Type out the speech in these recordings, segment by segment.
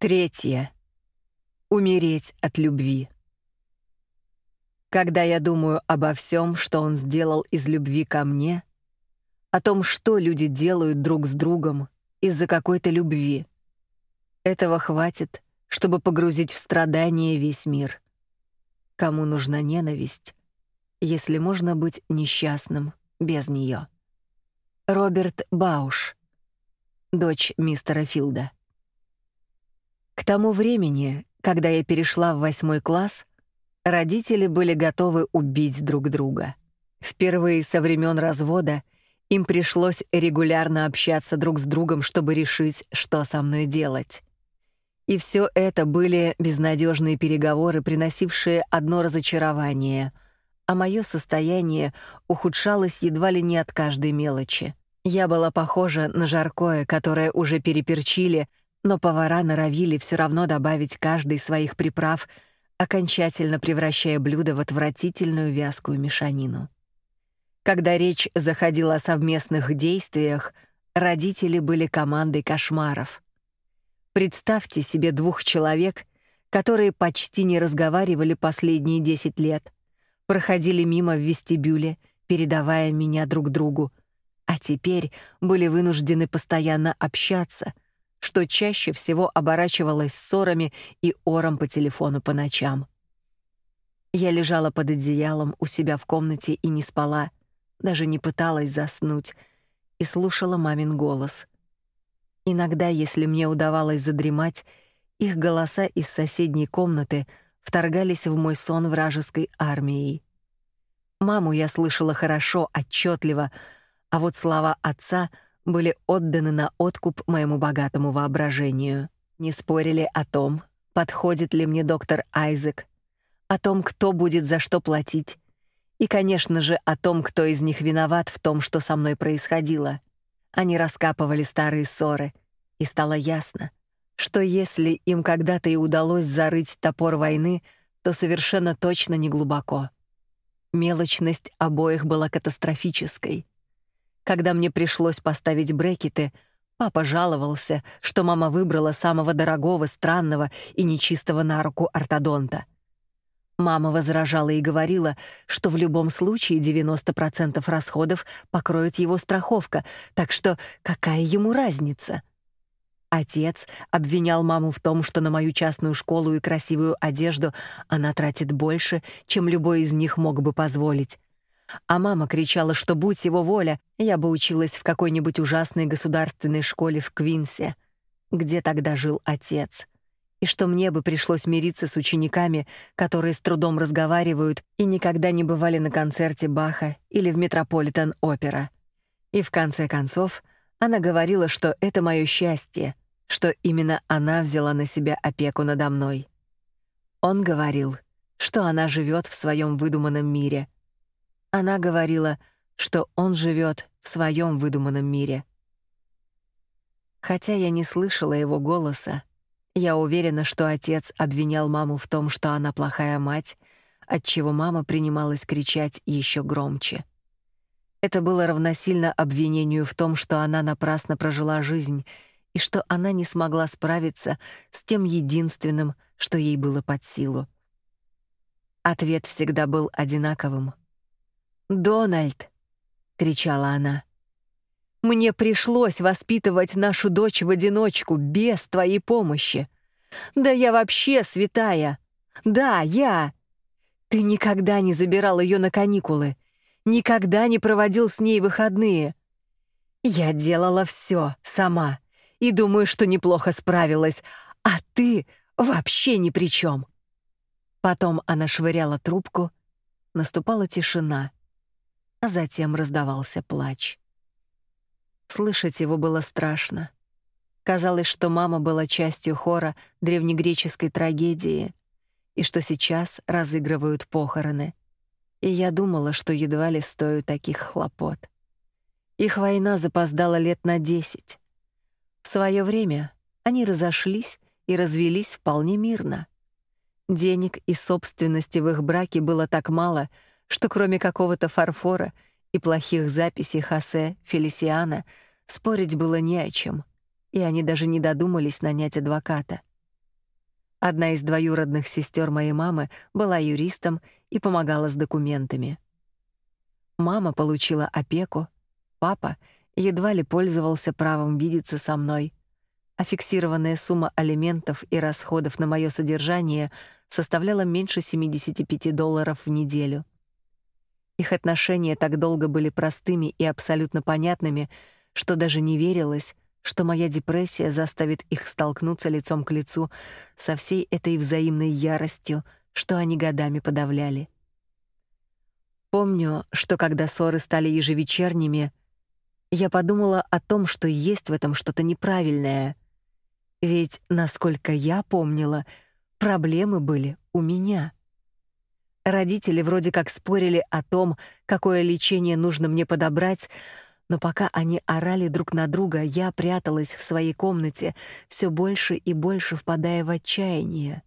Третье. Умереть от любви. Когда я думаю обо всем, что он сделал из любви ко мне, о том, что люди делают друг с другом из-за какой-то любви, этого хватит, чтобы погрузить в страдания весь мир. Кому нужна ненависть, если можно быть несчастным без нее? Роберт Бауш, дочь мистера Филда. К тому времени, когда я перешла в восьмой класс, родители были готовы убить друг друга. Впервые со времен развода им пришлось регулярно общаться друг с другом, чтобы решить, что со мной делать. И все это были безнадежные переговоры, приносившие одно разочарование, а мое состояние ухудшалось едва ли не от каждой мелочи. Я была похожа на жаркое, которое уже переперчили, но повара норовили все равно добавить каждый своих приправ, окончательно превращая блюдо в отвратительную вязкую мешанину. Когда речь заходила о совместных действиях, родители были командой кошмаров. Представьте себе двух человек, которые почти не разговаривали последние 10 лет, проходили мимо в вестибюле, передавая меня друг другу, а теперь были вынуждены постоянно общаться — что чаще всего оборачивалось ссорами и ором по телефону по ночам. Я лежала под одеялом у себя в комнате и не спала, даже не пыталась заснуть, и слушала мамин голос. Иногда, если мне удавалось задремать, их голоса из соседней комнаты вторгались в мой сон вражеской армией. Маму я слышала хорошо, отчетливо, а вот слова отца — были отданы на откуп моему богатому воображению. Не спорили о том, подходит ли мне доктор Айзек, о том, кто будет за что платить, и, конечно же, о том, кто из них виноват в том, что со мной происходило. Они раскапывали старые ссоры, и стало ясно, что если им когда-то и удалось зарыть топор войны, то совершенно точно не глубоко. Мелочность обоих была катастрофической. Когда мне пришлось поставить брекеты, папа жаловался, что мама выбрала самого дорогого, странного и нечистого на руку ортодонта. Мама возражала и говорила, что в любом случае 90% расходов покроет его страховка, так что какая ему разница? Отец обвинял маму в том, что на мою частную школу и красивую одежду она тратит больше, чем любой из них мог бы позволить. А мама кричала, что будь его воля, я бы училась в какой-нибудь ужасной государственной школе в Квинсе, где тогда жил отец. И что мне бы пришлось мириться с учениками, которые с трудом разговаривают и никогда не бывали на концерте Баха или в Метрополитен-опера. И в конце концов, она говорила, что это моё счастье, что именно она взяла на себя опеку надо мной. Он говорил, что она живет в своем выдуманном мире — она говорила, что он живет в своем выдуманном мире. Хотя я не слышала его голоса, я уверена, что отец обвинял маму в том, что она плохая мать, отчего мама принималась кричать еще громче. Это было равносильно обвинению в том, что она напрасно прожила жизнь и что она не смогла справиться с тем единственным, что ей было под силу. Ответ всегда был одинаковым — «Дональд!» — кричала она. «Мне пришлось воспитывать нашу дочь в одиночку, без твоей помощи. Да я вообще святая! Да, я! Ты никогда не забирал ее на каникулы, никогда не проводил с ней выходные. Я делала все сама и думаю, что неплохо справилась, а ты вообще ни при чем. Потом она швыряла трубку, наступала тишина — а затем раздавался плач. Слышать его было страшно. Казалось, что мама была частью хора древнегреческой трагедии и что сейчас разыгрывают похороны. И я думала, что едва ли стою таких хлопот. Их война запоздала лет на десять. В свое время они разошлись и развелись вполне мирно. Денег и собственности в их браке было так мало, что кроме какого-то фарфора и плохих записей Хосе Фелисиана спорить было не о чем, и они даже не додумались нанять адвоката. Одна из двоюродных сестер моей мамы была юристом и помогала с документами. Мама получила опеку, папа едва ли пользовался правом видеться со мной, а фиксированная сумма алиментов и расходов на моё содержание составляла меньше 75 долларов в неделю. Их отношения так долго были простыми и абсолютно понятными, что даже не верилось, что моя депрессия заставит их столкнуться лицом к лицу со всей этой взаимной яростью, что они годами подавляли. Помню, что когда ссоры стали ежевечерними, я подумала о том, что есть в этом что-то неправильное. Ведь, насколько я помнила, проблемы были у меня. Родители вроде как спорили о том, какое лечение нужно мне подобрать, но пока они орали друг на друга, я пряталась в своей комнате, все больше и больше впадая в отчаяние.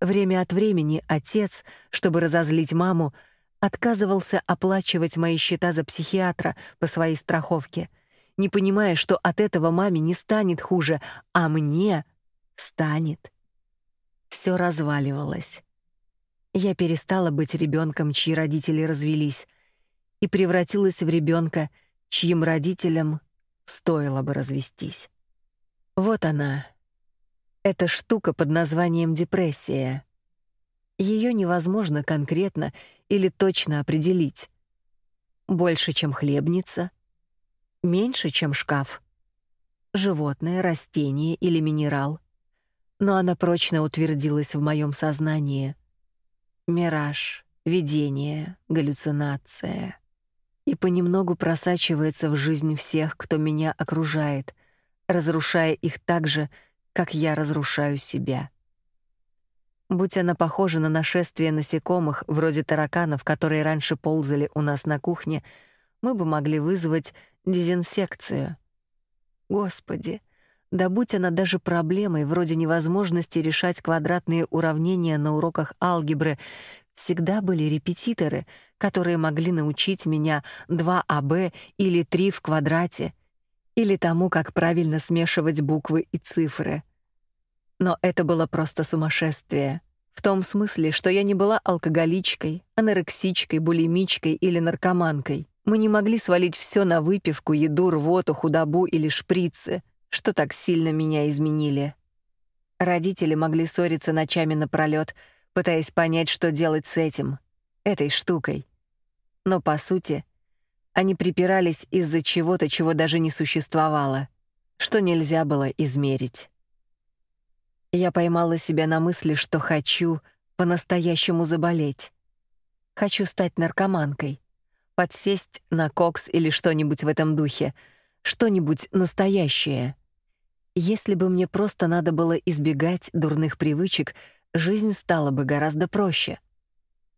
Время от времени отец, чтобы разозлить маму, отказывался оплачивать мои счета за психиатра по своей страховке, не понимая, что от этого маме не станет хуже, а мне станет. Все разваливалось. Я перестала быть ребенком, чьи родители развелись, и превратилась в ребенка, чьим родителям стоило бы развестись. Вот она. Эта штука под названием депрессия. Ее невозможно конкретно или точно определить. Больше, чем хлебница, меньше, чем шкаф. Животное, растение или минерал. Но она прочно утвердилась в моем сознании. Мираж, видение, галлюцинация и понемногу просачивается в жизнь всех, кто меня окружает, разрушая их так же, как я разрушаю себя. Будь она похожа на нашествие насекомых, вроде тараканов, которые раньше ползали у нас на кухне, мы бы могли вызвать дезинсекцию. Господи, да будь она даже проблемой, вроде невозможности решать квадратные уравнения на уроках алгебры, всегда были репетиторы, которые могли научить меня 2АБ или 3 в квадрате, или тому, как правильно смешивать буквы и цифры. Но это было просто сумасшествие. В том смысле, что я не была алкоголичкой, анорексичкой, булимичкой или наркоманкой. Мы не могли свалить все на выпивку, еду, рвоту, худобу или шприцы, что так сильно меня изменили. Родители могли ссориться ночами напролёт, пытаясь понять, что делать с этим, этой штукой. Но по сути, они припирались из-за чего-то, чего даже не существовало, что нельзя было измерить. Я поймала себя на мысли, что хочу по-настоящему заболеть. Хочу стать наркоманкой, подсесть на кокс или что-нибудь в этом духе, что-нибудь настоящее. Если бы мне просто надо было избегать дурных привычек, жизнь стала бы гораздо проще.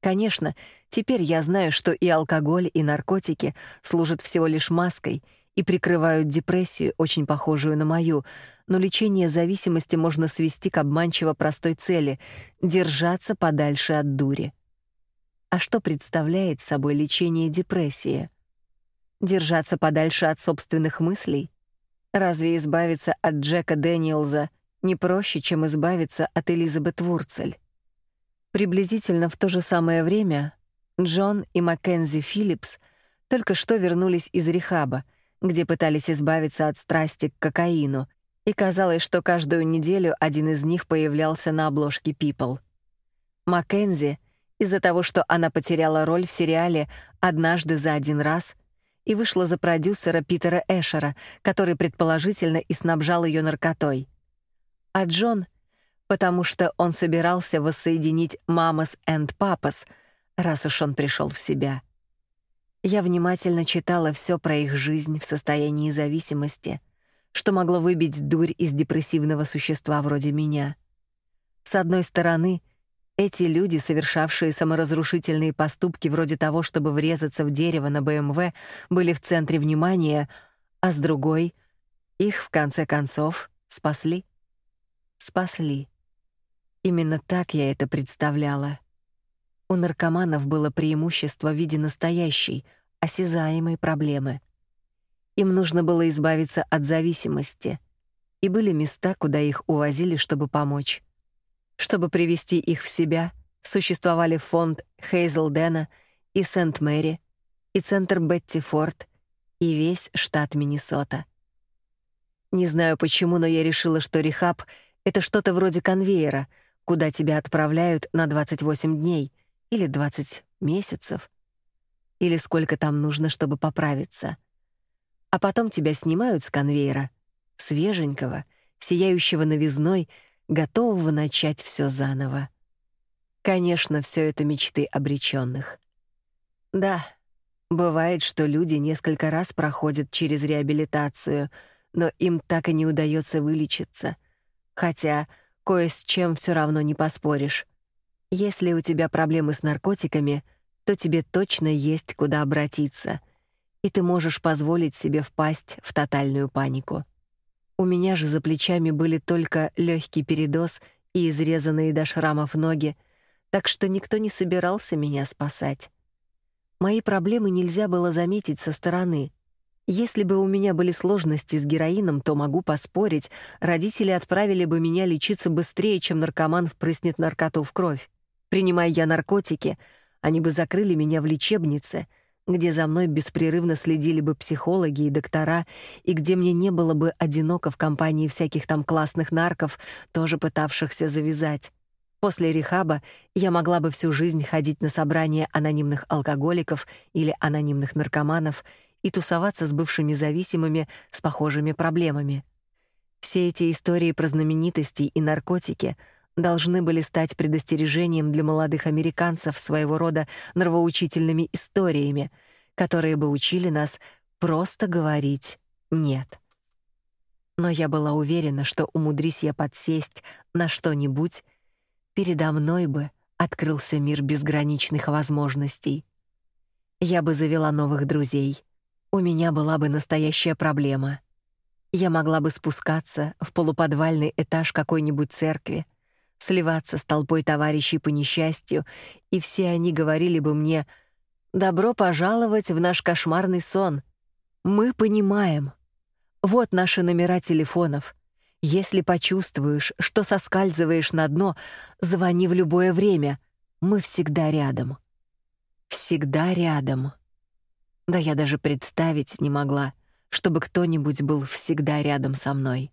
Конечно, теперь я знаю, что и алкоголь, и наркотики служат всего лишь маской и прикрывают депрессию, очень похожую на мою, но лечение зависимости можно свести к обманчиво простой цели — держаться подальше от дури. А что представляет собой лечение депрессии? Держаться подальше от собственных мыслей? Разве избавиться от Джека Дэниелза не проще, чем избавиться от Элизабет Вурцель. Приблизительно в то же самое время Джон и Маккензи Филлипс только что вернулись из рехаба, где пытались избавиться от страсти к кокаину, и казалось, что каждую неделю один из них появлялся на обложке People. Маккензи из-за того, что она потеряла роль в сериале «Однажды за один раз», и вышла за продюсера Питера Эшера, который предположительно и снабжал ее наркотой а Джон, потому что он собирался воссоединить Мамас and Папас, раз уж он пришел в себя. Я внимательно читала все про их жизнь в состоянии зависимости, что могло выбить дурь из депрессивного существа вроде меня. С одной стороны, эти люди, совершавшие саморазрушительные поступки вроде того, чтобы врезаться в дерево на БМВ, были в центре внимания, а с другой их в конце концов спасли спасли. Именно так я это представляла. У наркоманов было преимущество в виде настоящей, осязаемой проблемы. Им нужно было избавиться от зависимости, и были места, куда их увозили, чтобы помочь. Чтобы привести их в себя, существовали фонд Хейзелдена и Сент-Мэри, и центр Бетти Форд, и весь штат Миннесота. Не знаю почему, но я решила, что рехаб — это что-то вроде конвейера, куда тебя отправляют на 28 дней или 20 месяцев, или сколько там нужно, чтобы поправиться. А потом тебя снимают с конвейера, свеженького, сияющего новизной, готового начать все заново. Конечно, все это мечты обреченных. Да, бывает, что люди несколько раз проходят через реабилитацию — но им так и не удается вылечиться. Хотя кое с чем все равно не поспоришь. Если у тебя проблемы с наркотиками, то тебе точно есть куда обратиться, и ты можешь позволить себе впасть в тотальную панику. У меня же за плечами были только легкий передоз и изрезанные до шрамов ноги, так что никто не собирался меня спасать. Мои проблемы нельзя было заметить со стороны. Если бы у меня были сложности с героином, то могу поспорить, родители отправили бы меня лечиться быстрее, чем наркоман впрыснет наркоту в кровь. Принимая я наркотики, они бы закрыли меня в лечебнице, где за мной беспрерывно следили бы психологи и доктора, и где мне не было бы одиноко в компании всяких там классных нарков, тоже пытавшихся завязать. После рехаба я могла бы всю жизнь ходить на собрания анонимных алкоголиков или анонимных наркоманов и тусоваться с бывшими зависимыми с похожими проблемами. Все эти истории про знаменитостей и наркотики должны были стать предостережением для молодых американцев своего рода нравоучительными историями, которые бы учили нас просто говорить «нет». Но я была уверена, что умудрись я подсесть на что-нибудь, передо мной бы открылся мир безграничных возможностей. Я бы завела новых друзей, у меня была бы настоящая проблема. Я могла бы спускаться в полуподвальный этаж какой-нибудь церкви, сливаться с толпой товарищей по несчастью, и все они говорили бы мне: "Добро пожаловать в наш кошмарный сон. Мы понимаем. Вот наши номера телефонов. Если почувствуешь, что соскальзываешь на дно, звони в любое время. Мы всегда рядом". Всегда рядом. Да я даже представить не могла, чтобы кто-нибудь был всегда рядом со мной.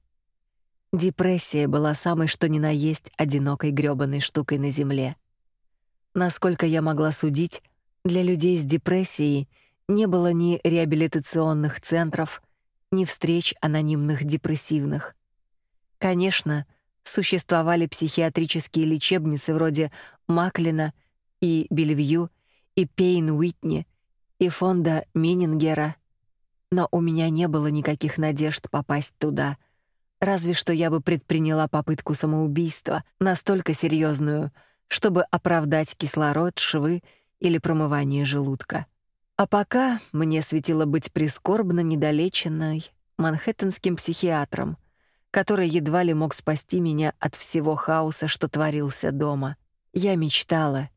Депрессия была самой что ни на есть одинокой грёбаной штукой на земле. Насколько я могла судить, для людей с депрессией не было ни реабилитационных центров, ни встреч анонимных депрессивных. Конечно, существовали психиатрические лечебницы вроде Маклина и Бельвью и Пейн-Уитни — и фонда Минингера, но у меня не было никаких надежд попасть туда. Разве что я бы предприняла попытку самоубийства, настолько серьезную, чтобы оправдать кислород, швы или промывание желудка. А пока мне светило быть прискорбно недолеченной манхэттенским психиатром, который едва ли мог спасти меня от всего хаоса, что творился дома. Я мечтала,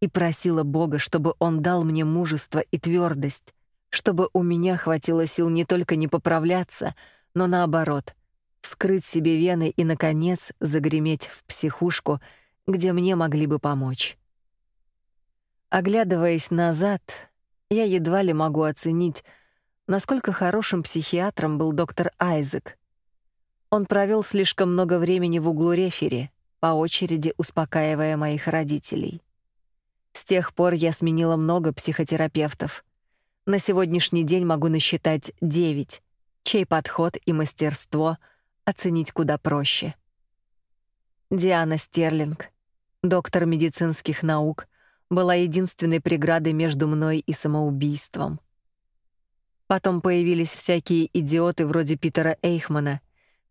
и просила Бога, чтобы он дал мне мужество и твердость, чтобы у меня хватило сил не только не поправляться, но наоборот, вскрыть себе вены и наконец загреметь в психушку, где мне могли бы помочь. Оглядываясь назад, я едва ли могу оценить, насколько хорошим психиатром был доктор Айзек. Он провел слишком много времени в углу рефери, по очереди успокаивая моих родителей. С тех пор я сменила много психотерапевтов. На сегодняшний день могу насчитать девять, чей подход и мастерство оценить куда проще. Диана Стерлинг, доктор медицинских наук, была единственной преградой между мной и самоубийством. Потом появились всякие идиоты вроде Питера Эйхмана,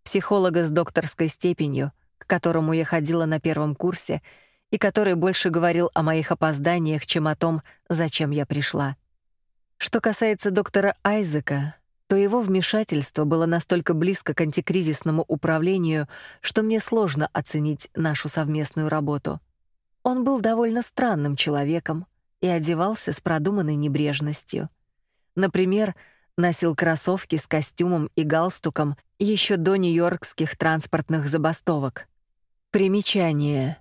психолога с докторской степенью, к которому я ходила на первом курсе — и который больше говорил о моих опозданиях, чем о том, зачем я пришла. Что касается доктора Айзека, то его вмешательство было настолько близко к антикризисному управлению, что мне сложно оценить нашу совместную работу. Он был довольно странным человеком и одевался с продуманной небрежностью. Например, носил кроссовки с костюмом и галстуком еще до нью-йоркских транспортных забастовок. Примечание.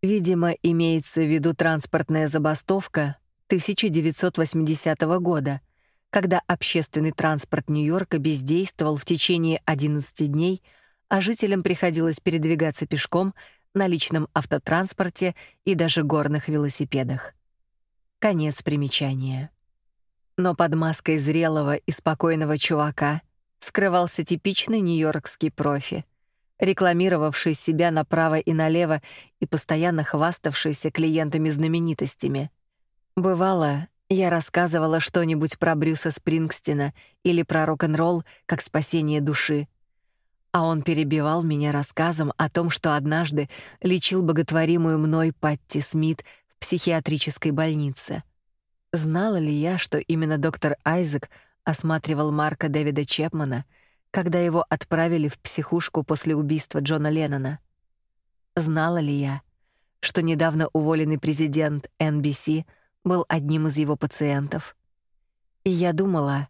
Видимо, имеется в виду транспортная забастовка 1980 года, когда общественный транспорт Нью-Йорка бездействовал в течение 11 дней, а жителям приходилось передвигаться пешком на личном автотранспорте и даже горных велосипедах. Конец примечания. Но под маской зрелого и спокойного чувака скрывался типичный нью-йоркский профи, рекламировавший себя направо и налево и постоянно хваставшийся клиентами-знаменитостями. Бывало, я рассказывала что-нибудь про Брюса Спрингстина или про рок-н-ролл как спасение души, а он перебивал меня рассказом о том, что однажды лечил боготворимую мной Патти Смит в психиатрической больнице. Знала ли я, что именно доктор Айзек осматривал Марка Дэвида Чепмана, когда его отправили в психушку после убийства Джона Леннона? Знала ли я, что недавно уволенный президент NBC был одним из его пациентов. И я думала,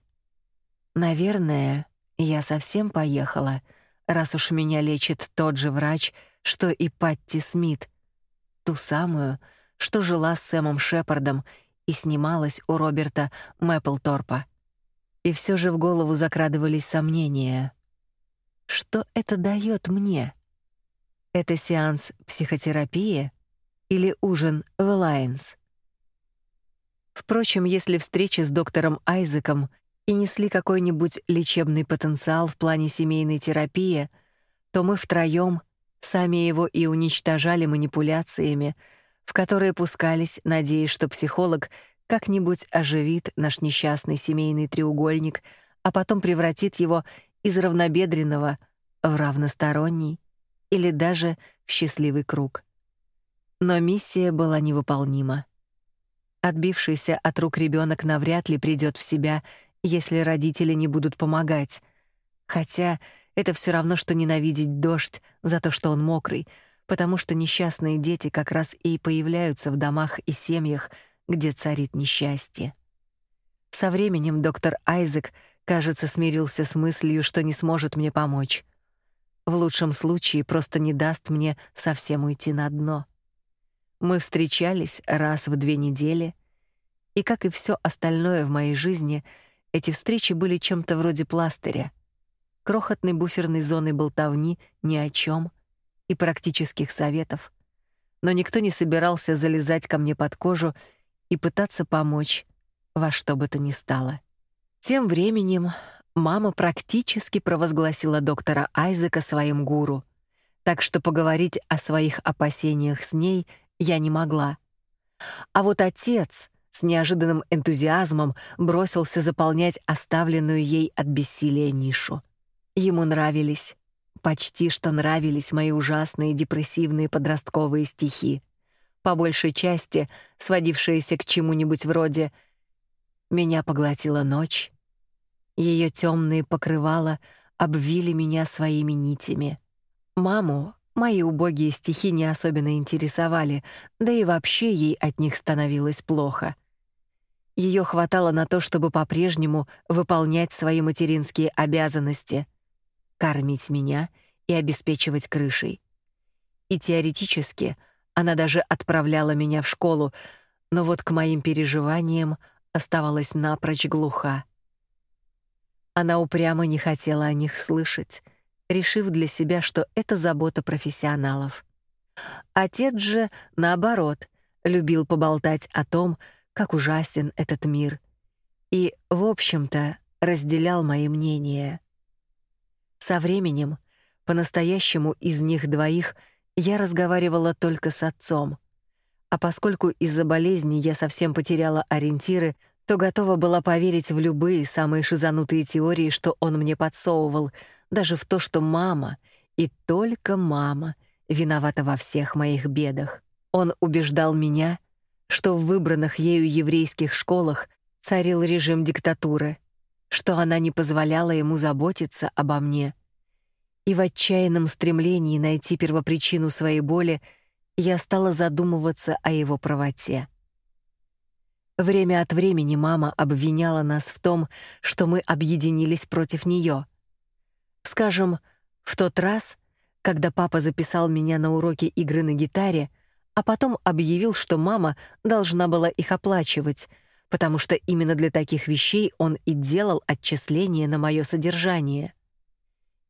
наверное, я совсем поехала, раз уж меня лечит тот же врач, что и Патти Смит, ту самую, что жила с Сэмом Шепардом и снималась у Роберта Мэпплторпа. И все же в голову закрадывались сомнения. Что это дает мне? Это сеанс психотерапии или ужин в Лайнс? Впрочем, если встречи с доктором Айзеком и несли какой-нибудь лечебный потенциал в плане семейной терапии, то мы втроем сами его и уничтожали манипуляциями, в которые пускались, надеясь, что психолог как-нибудь оживит наш несчастный семейный треугольник, а потом превратит его из равнобедренного в равносторонний или даже в счастливый круг. Но миссия была невыполнима. Отбившийся от рук ребенок навряд ли придёт в себя, если родители не будут помогать. Хотя это всё равно что ненавидеть дождь за то, что он мокрый, потому что несчастные дети как раз и появляются в домах и семьях, где царит несчастье. Со временем доктор Айзек, кажется, смирился с мыслью, что не сможет мне помочь. В лучшем случае просто не даст мне совсем уйти на дно. Мы встречались раз в две недели, и как и все остальное в моей жизни, эти встречи были чем-то вроде пластыря, крохотной буферной зоны болтовни ни о чем и практических советов. Но никто не собирался залезать ко мне под кожу и пытаться помочь во что бы то ни стало. Тем временем мама практически провозгласила доктора Айзека своим гуру, так что поговорить о своих опасениях с ней я не могла. А вот отец с неожиданным энтузиазмом бросился заполнять оставленную ей от бессилия нишу. Ему нравились, почти что нравились мои ужасные депрессивные подростковые стихи, по большей части сводившиеся к чему-нибудь вроде «Меня поглотила ночь», ее темные покрывала обвили меня своими нитями. Маму Мои убогие стихи не особенно интересовали, да и вообще ей от них становилось плохо. Ее хватало на то, чтобы по-прежнему выполнять свои материнские обязанности: кормить меня и обеспечивать крышей. И теоретически она даже отправляла меня в школу, но вот к моим переживаниям оставалась напрочь глуха. Она упрямо не хотела о них слышать решив для себя, что это забота профессионалов. Отец же, наоборот, любил поболтать о том, как ужасен этот мир, и, в общем-то, разделял мои мнения. Со временем, по-настоящему из них двоих, я разговаривала только с отцом. А поскольку из-за болезни я совсем потеряла ориентиры, то готова была поверить в любые самые шизанутые теории, что он мне подсовывал — даже в то, что мама, и только мама, виновата во всех моих бедах. Он убеждал меня, что в выбранных ею еврейских школах царил режим диктатуры, что она не позволяла ему заботиться обо мне. И в отчаянном стремлении найти первопричину своей боли я стала задумываться о его правоте. Время от времени мама обвиняла нас в том, что мы объединились против нее. Скажем, в тот раз, когда папа записал меня на уроки игры на гитаре, а потом объявил, что мама должна была их оплачивать, потому что именно для таких вещей он и делал отчисления на моё содержание.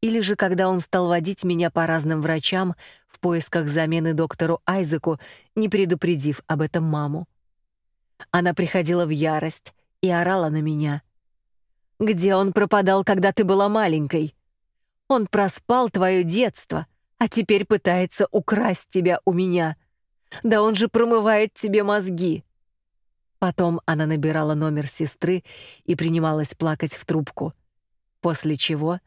Или же когда он стал водить меня по разным врачам в поисках замены доктору Айзеку, не предупредив об этом маму. Она приходила в ярость и орала на меня. «Где он пропадал, когда ты была маленькой? Он проспал твое детство, а теперь пытается украсть тебя у меня. Да он же промывает тебе мозги». Потом она набирала номер сестры и принималась плакать в трубку. После чего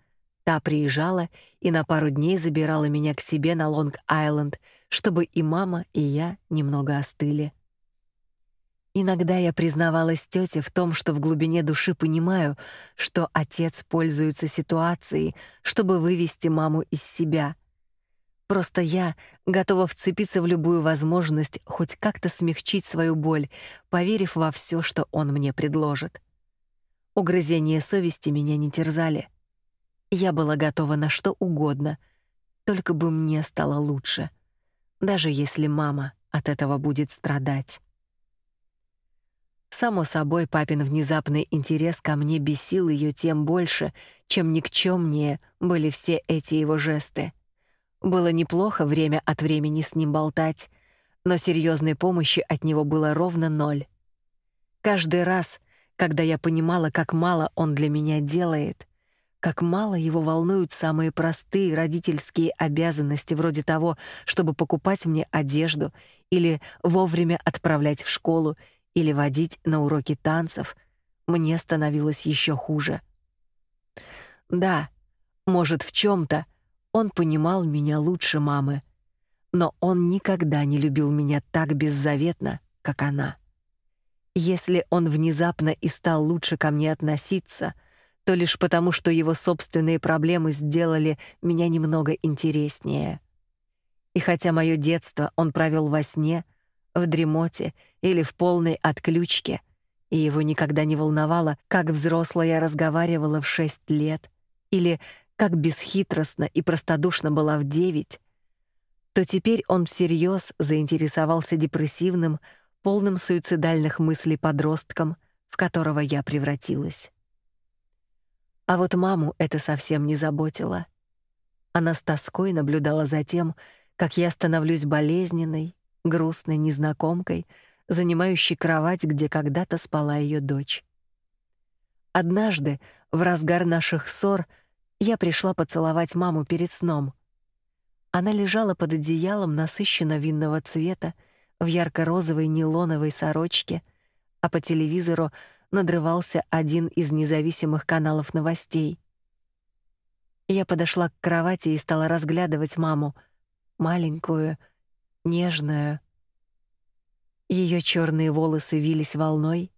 та приезжала и на пару дней забирала меня к себе на Лонг-Айленд, чтобы и мама, и я немного остыли. Иногда я признавалась тете в том, что в глубине души понимаю, что отец пользуется ситуацией, чтобы вывести маму из себя. Просто я готова вцепиться в любую возможность хоть как-то смягчить свою боль, поверив во все, что он мне предложит. Угрызения совести меня не терзали. Я была готова на что угодно, только бы мне стало лучше, даже если мама от этого будет страдать. Само собой, папин внезапный интерес ко мне бесил ее тем больше, чем никчёмнее были все эти его жесты. Было неплохо время от времени с ним болтать, но серьезной помощи от него было ровно ноль. Каждый раз, когда я понимала, как мало он для меня делает, как мало его волнуют самые простые родительские обязанности вроде того, чтобы покупать мне одежду или вовремя отправлять в школу или водить на уроки танцев, мне становилось еще хуже. Да, может, в чем то он понимал меня лучше мамы, но он никогда не любил меня так беззаветно, как она. Если он внезапно и стал лучше ко мне относиться, то лишь потому, что его собственные проблемы сделали меня немного интереснее. И хотя мое детство он провел во сне, в дремоте или в полной отключке, и его никогда не волновало, как взрослая разговаривала в шесть лет или как бесхитростно и простодушно была в девять, то теперь он всерьез заинтересовался депрессивным, полным суицидальных мыслей подростком, в которого я превратилась. А вот маму это совсем не заботило. Она с тоской наблюдала за тем, как я становлюсь болезненной, грустной незнакомкой, занимающей кровать, где когда-то спала ее дочь. Однажды, в разгар наших ссор, я пришла поцеловать маму перед сном. Она лежала под одеялом насыщенно винного цвета, в ярко-розовой нейлоновой сорочке, а по телевизору надрывался один из независимых каналов новостей. Я подошла к кровати и стала разглядывать маму, маленькую, нежная. Ее черные волосы вились волной,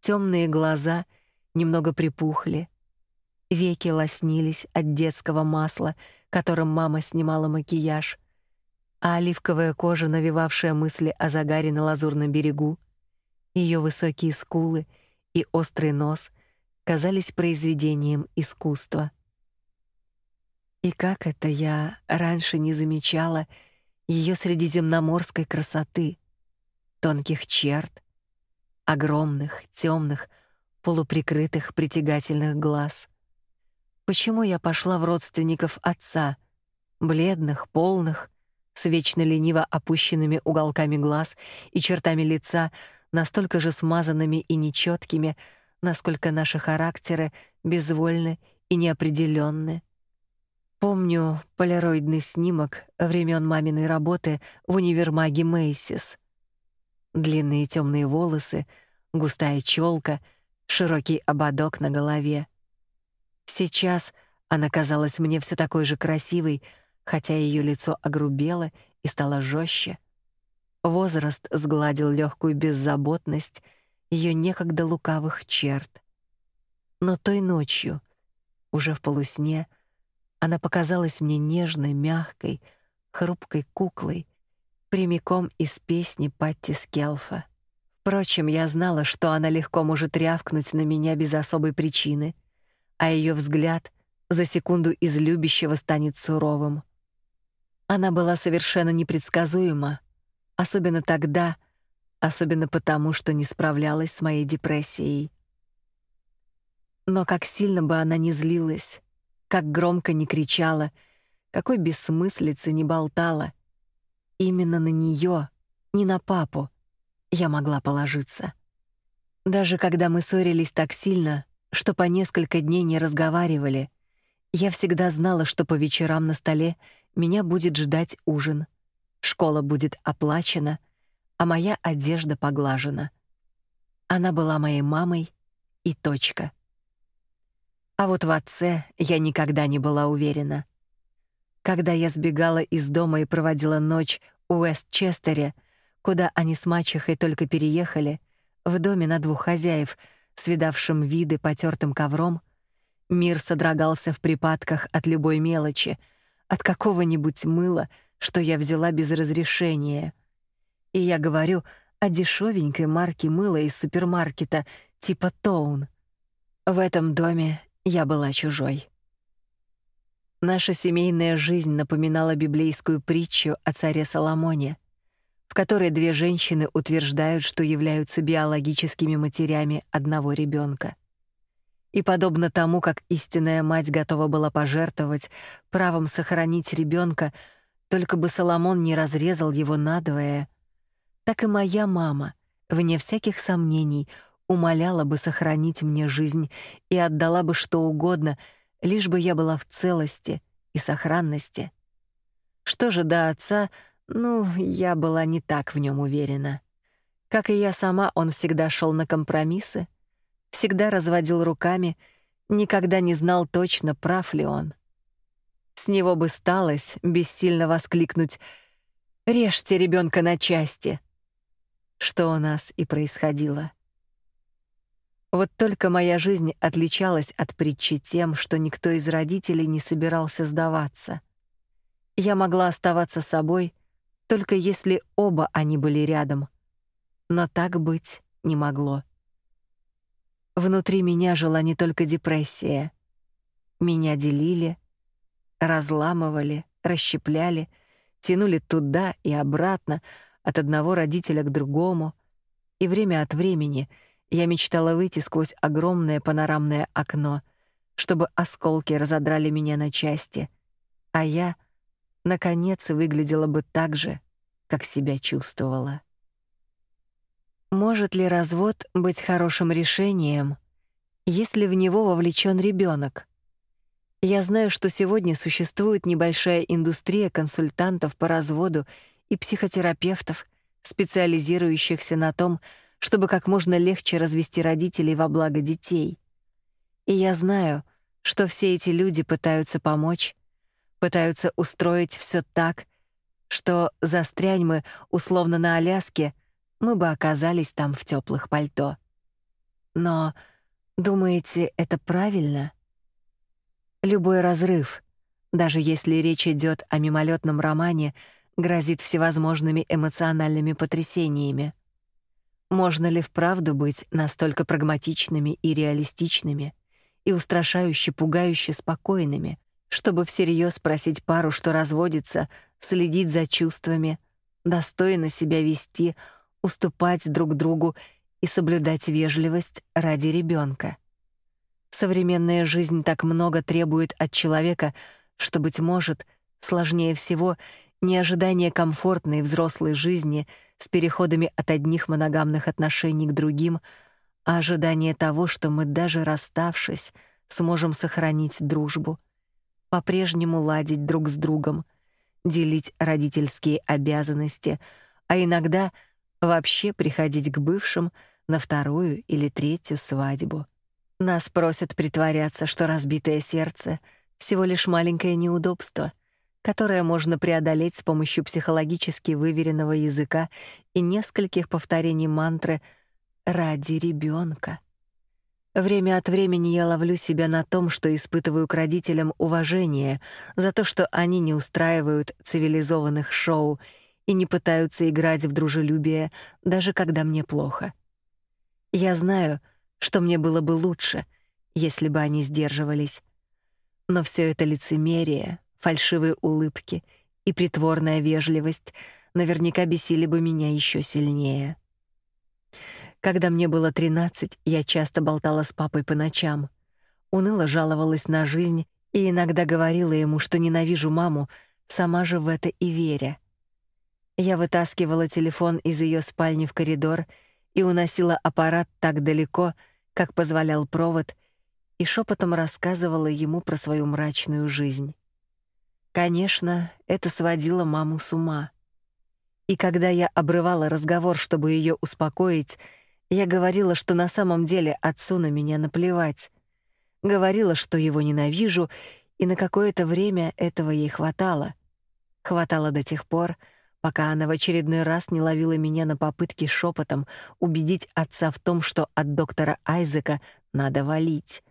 темные глаза немного припухли, веки лоснились от детского масла, которым мама снимала макияж, а оливковая кожа, навевавшая мысли о загаре на лазурном берегу, ее высокие скулы и острый нос казались произведением искусства. И как это я раньше не замечала, ее средиземноморской красоты, тонких черт, огромных, темных, полуприкрытых, притягательных глаз. Почему я пошла в родственников отца, бледных, полных, с вечно лениво опущенными уголками глаз и чертами лица, настолько же смазанными и нечеткими, насколько наши характеры безвольны и неопределенны? Помню полироидный снимок времен маминой работы в универмаге Мейсис. Длинные темные волосы, густая челка, широкий ободок на голове. Сейчас она казалась мне все такой же красивой, хотя ее лицо огрубело и стало жестче. Возраст сгладил легкую беззаботность ее некогда лукавых черт. Но той ночью, уже в полусне, она показалась мне нежной, мягкой, хрупкой куклой, прямиком из песни Патти Скелфа. Впрочем, я знала, что она легко может рявкнуть на меня без особой причины, а ее взгляд за секунду из любящего станет суровым. Она была совершенно непредсказуема, особенно тогда, особенно потому, что не справлялась с моей депрессией. Но как сильно бы она ни злилась, как громко ни кричала, какой бессмыслицы не болтала, именно на нее, не на папу, я могла положиться. Даже когда мы ссорились так сильно, что по несколько дней не разговаривали, я всегда знала, что по вечерам на столе меня будет ждать ужин. Школа будет оплачена, а моя одежда поглажена. Она была моей мамой и точка. А вот в отце я никогда не была уверена. Когда я сбегала из дома и проводила ночь у Вестчестере, куда они с мачехой только переехали, в доме на двух хозяев, с видавшим виды потертым ковром, мир содрогался в припадках от любой мелочи, от какого-нибудь мыла, что я взяла без разрешения. И я говорю о дешевенькой марке мыла из супермаркета типа Тоун. В этом доме я была чужой. Наша семейная жизнь напоминала библейскую притчу о царе Соломоне, в которой две женщины утверждают, что являются биологическими матерями одного ребенка. И подобно тому, как истинная мать готова была пожертвовать правом сохранить ребенка, только бы Соломон не разрезал его надвое, так и моя мама, вне всяких сомнений, умоляла бы сохранить мне жизнь и отдала бы что угодно, лишь бы я была в целости и сохранности. Что же до отца, ну, я была не так в нем уверена. Как и я сама, он всегда шел на компромиссы, всегда разводил руками, никогда не знал точно, прав ли он. С него бы сталось бессильно воскликнуть «Режьте ребенка на части!» Что у нас и происходило. Вот только моя жизнь отличалась от притчи тем, что никто из родителей не собирался сдаваться. Я могла оставаться собой, только если оба они были рядом. Но так быть не могло. Внутри меня жила не только депрессия. Меня делили, разламывали, расщепляли, тянули туда и обратно, от одного родителя к другому, и время от времени — я мечтала выйти сквозь огромное панорамное окно, чтобы осколки разодрали меня на части, а я наконец выглядела бы так же, как себя чувствовала. Может ли развод быть хорошим решением, если в него вовлечен ребенок? Я знаю, что сегодня существует небольшая индустрия консультантов по разводу и психотерапевтов, специализирующихся на том, чтобы как можно легче развести родителей во благо детей. И я знаю, что все эти люди пытаются помочь, пытаются устроить все так, что застрянь мы условно на Аляске, мы бы оказались там в теплых пальто. Но думаете, это правильно? Любой разрыв, даже если речь идет о мимолетном романе, грозит всевозможными эмоциональными потрясениями. Можно ли вправду быть настолько прагматичными и реалистичными и устрашающе пугающе спокойными, чтобы всерьез спросить пару, что разводится, следить за чувствами, достойно себя вести, уступать друг другу и соблюдать вежливость ради ребенка? Современная жизнь так много требует от человека, что быть может, сложнее всего не ожидание комфортной взрослой жизни с переходами от одних моногамных отношений к другим, а ожидание того, что мы даже расставшись, сможем сохранить дружбу, по-прежнему ладить друг с другом, делить родительские обязанности, а иногда вообще приходить к бывшим на вторую или третью свадьбу. Нас просят притворяться, что разбитое сердце всего лишь маленькое неудобство, которое можно преодолеть с помощью психологически выверенного языка и нескольких повторений мантры ради ребенка. Время от времени я ловлю себя на том, что испытываю к родителям уважение за то, что они не устраивают цивилизованных шоу и не пытаются играть в дружелюбие, даже когда мне плохо. Я знаю, что мне было бы лучше, если бы они сдерживались. Но все это лицемерие, фальшивые улыбки и притворная вежливость наверняка бесили бы меня еще сильнее. Когда мне было 13, я часто болтала с папой по ночам. Уныло жаловалась на жизнь и иногда говорила ему, что ненавижу маму, сама же в это и веря. Я вытаскивала телефон из ее спальни в коридор и уносила аппарат так далеко, как позволял провод, и шепотом рассказывала ему про свою мрачную жизнь. Конечно, это сводило маму с ума. И когда я обрывала разговор, чтобы ее успокоить, я говорила, что на самом деле отцу на меня наплевать. Говорила, что его ненавижу, и на какое-то время этого ей хватало. Хватало до тех пор, пока она в очередной раз не ловила меня на попытке шепотом убедить отца в том, что от доктора Айзека надо валить.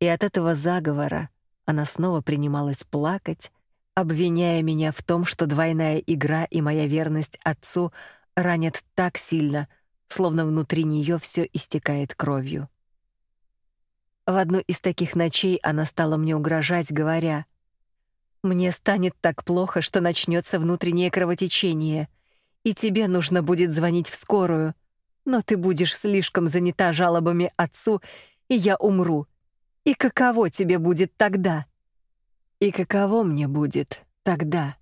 И от этого заговора она снова принималась плакать, обвиняя меня в том, что двойная игра и моя верность отцу ранят так сильно, словно внутри нее все истекает кровью. В одну из таких ночей она стала мне угрожать, говоря: "Мне станет так плохо, что начнется внутреннее кровотечение, и тебе нужно будет звонить в скорую, но ты будешь слишком занята жалобами отцу, и я умру. И каково тебе будет тогда?" И каково мне будет тогда?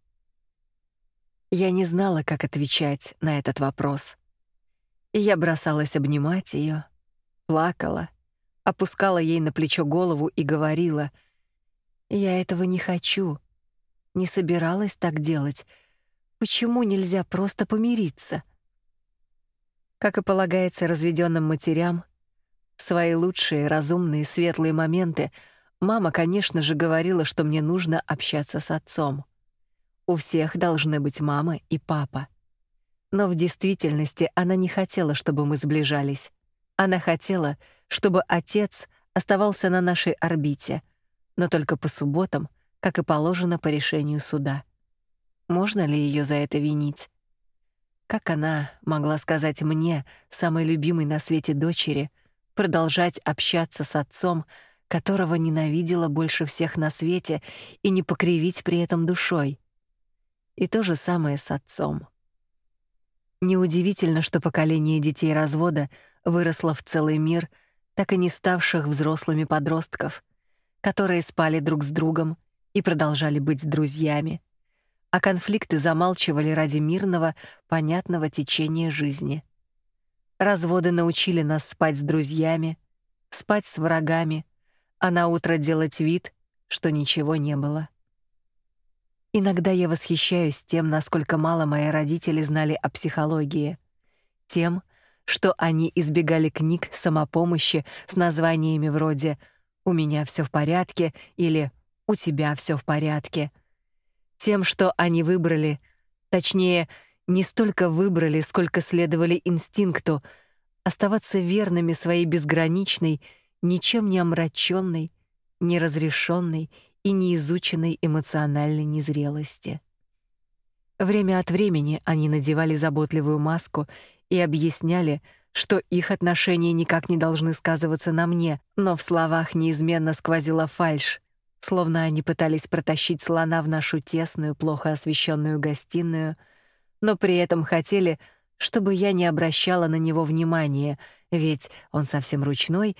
Я не знала, как отвечать на этот вопрос. И я бросалась обнимать ее, плакала, опускала ей на плечо голову и говорила: "Я этого не хочу. Не собиралась так делать. Почему нельзя просто помириться?" Как и полагается разведенным матерям, в свои лучшие, разумные, светлые моменты Мама, конечно же, говорила, что мне нужно общаться с отцом. У всех должны быть мама и папа. Но в действительности она не хотела, чтобы мы сближались. Она хотела, чтобы отец оставался на нашей орбите, но только по субботам, как и положено по решению суда. Можно ли ее за это винить? Как она могла сказать мне, самой любимой на свете дочери, продолжать общаться с отцом, которого ненавидела больше всех на свете, и не покривить при этом душой. И то же самое с отцом. Неудивительно, что поколение детей развода выросло в целый мир, так и не ставших взрослыми подростков, которые спали друг с другом и продолжали быть друзьями, а конфликты замалчивали ради мирного, понятного течения жизни. Разводы научили нас спать с друзьями, спать с врагами, а на утро делать вид, что ничего не было. Иногда я восхищаюсь тем, насколько мало мои родители знали о психологии, тем, что они избегали книг самопомощи с названиями вроде «У меня все в порядке» или «У тебя все в порядке», тем, что они выбрали, точнее, не столько выбрали, сколько следовали инстинкту оставаться верными своей безграничной ничем не омраченной, неразрешенной и неизученной эмоциональной незрелости. Время от времени они надевали заботливую маску и объясняли, что их отношения никак не должны сказываться на мне, но в словах неизменно сквозила фальшь, словно они пытались протащить слона в нашу тесную, плохо освещенную гостиную, но при этом хотели, чтобы я не обращала на него внимания, ведь он совсем ручной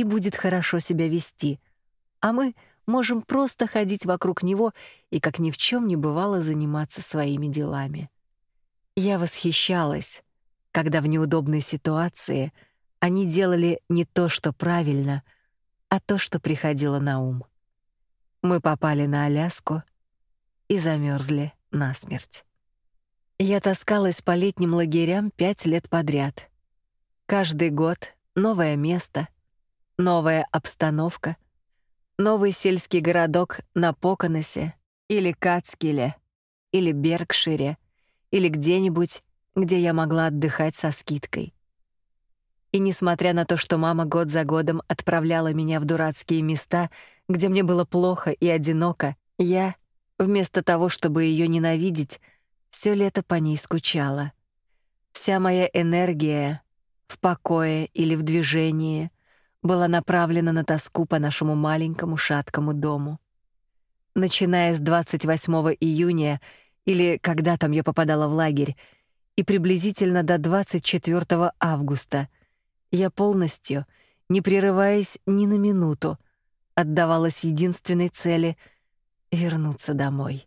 и будет хорошо себя вести, а мы можем просто ходить вокруг него и как ни в чем не бывало заниматься своими делами. Я восхищалась, когда в неудобной ситуации они делали не то, что правильно, а то, что приходило на ум. Мы попали на Аляску и замерзли насмерть. Я таскалась по летним лагерям пять лет подряд. Каждый год новое место — новая обстановка, новый сельский городок на Поконосе или Кацкиле, или Беркшире, или где-нибудь, где я могла отдыхать со скидкой. И несмотря на то, что мама год за годом отправляла меня в дурацкие места, где мне было плохо и одиноко, я, вместо того, чтобы ее ненавидеть, все лето по ней скучала. Вся моя энергия в покое или в движении — была направлена на тоску по нашему маленькому шаткому дому. Начиная с 28 июня или когда там я попадала в лагерь, и приблизительно до 24 августа я полностью, не прерываясь ни на минуту, отдавалась единственной цели вернуться домой.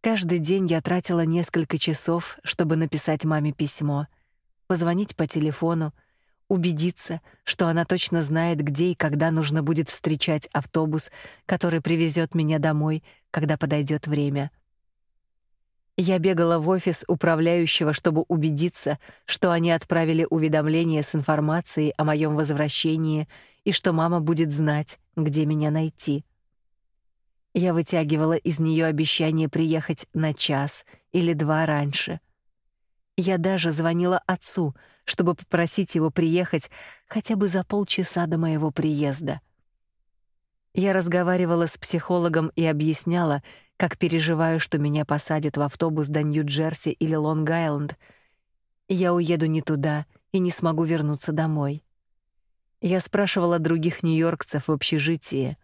Каждый день я тратила несколько часов, чтобы написать маме письмо, позвонить по телефону, убедиться, что она точно знает, где и когда нужно будет встречать автобус, который привезет меня домой, когда подойдет время. Я бегала в офис управляющего, чтобы убедиться, что они отправили уведомление с информацией о моем возвращении и что мама будет знать, где меня найти. Я вытягивала из нее обещание приехать на час или два раньше. Я даже звонила отцу, чтобы попросить его приехать хотя бы за полчаса до моего приезда. Я разговаривала с психологом и объясняла, как переживаю, что меня посадят в автобус до Нью-Джерси или Лонг-Айленд. Я уеду не туда и не смогу вернуться домой. Я спрашивала других нью-йоркцев в общежитии,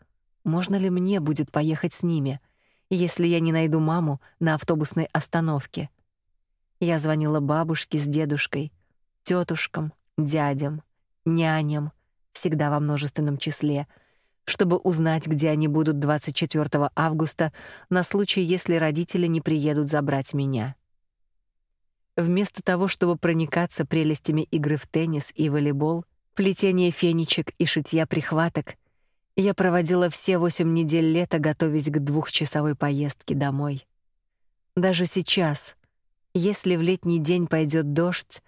можно ли мне будет поехать с ними, если я не найду маму на автобусной остановке. Я звонила бабушке с дедушкой, тетушкам, дядям, няням, всегда во множественном числе — чтобы узнать, где они будут 24 августа на случай, если родители не приедут забрать меня. Вместо того, чтобы проникаться прелестями игры в теннис и волейбол, плетения фенечек и шитья прихваток, я проводила все восемь недель лета, готовясь к двухчасовой поездке домой. Даже сейчас, если в летний день пойдет дождь,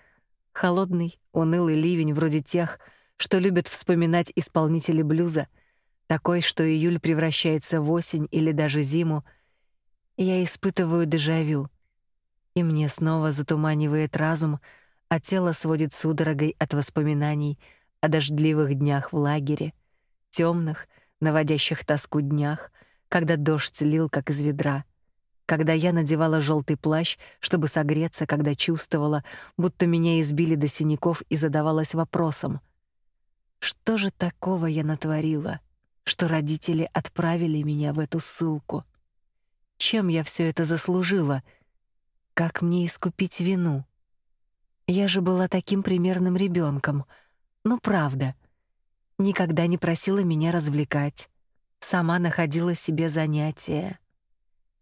холодный, унылый ливень вроде тех, что любят вспоминать исполнители блюза — такой, что июль превращается в осень или даже зиму, я испытываю дежавю. И мне снова затуманивает разум, а тело сводит судорогой от воспоминаний о дождливых днях в лагере, темных, наводящих тоску днях, когда дождь лил как из ведра, когда я надевала желтый плащ, чтобы согреться, когда чувствовала, будто меня избили до синяков и задавалась вопросом: что же такого я натворила? что родители отправили меня в эту ссылку. Чем я все это заслужила? Как мне искупить вину? Я же была таким примерным ребенком. Ну правда. Никогда не просила меня развлекать. Сама находила себе занятия.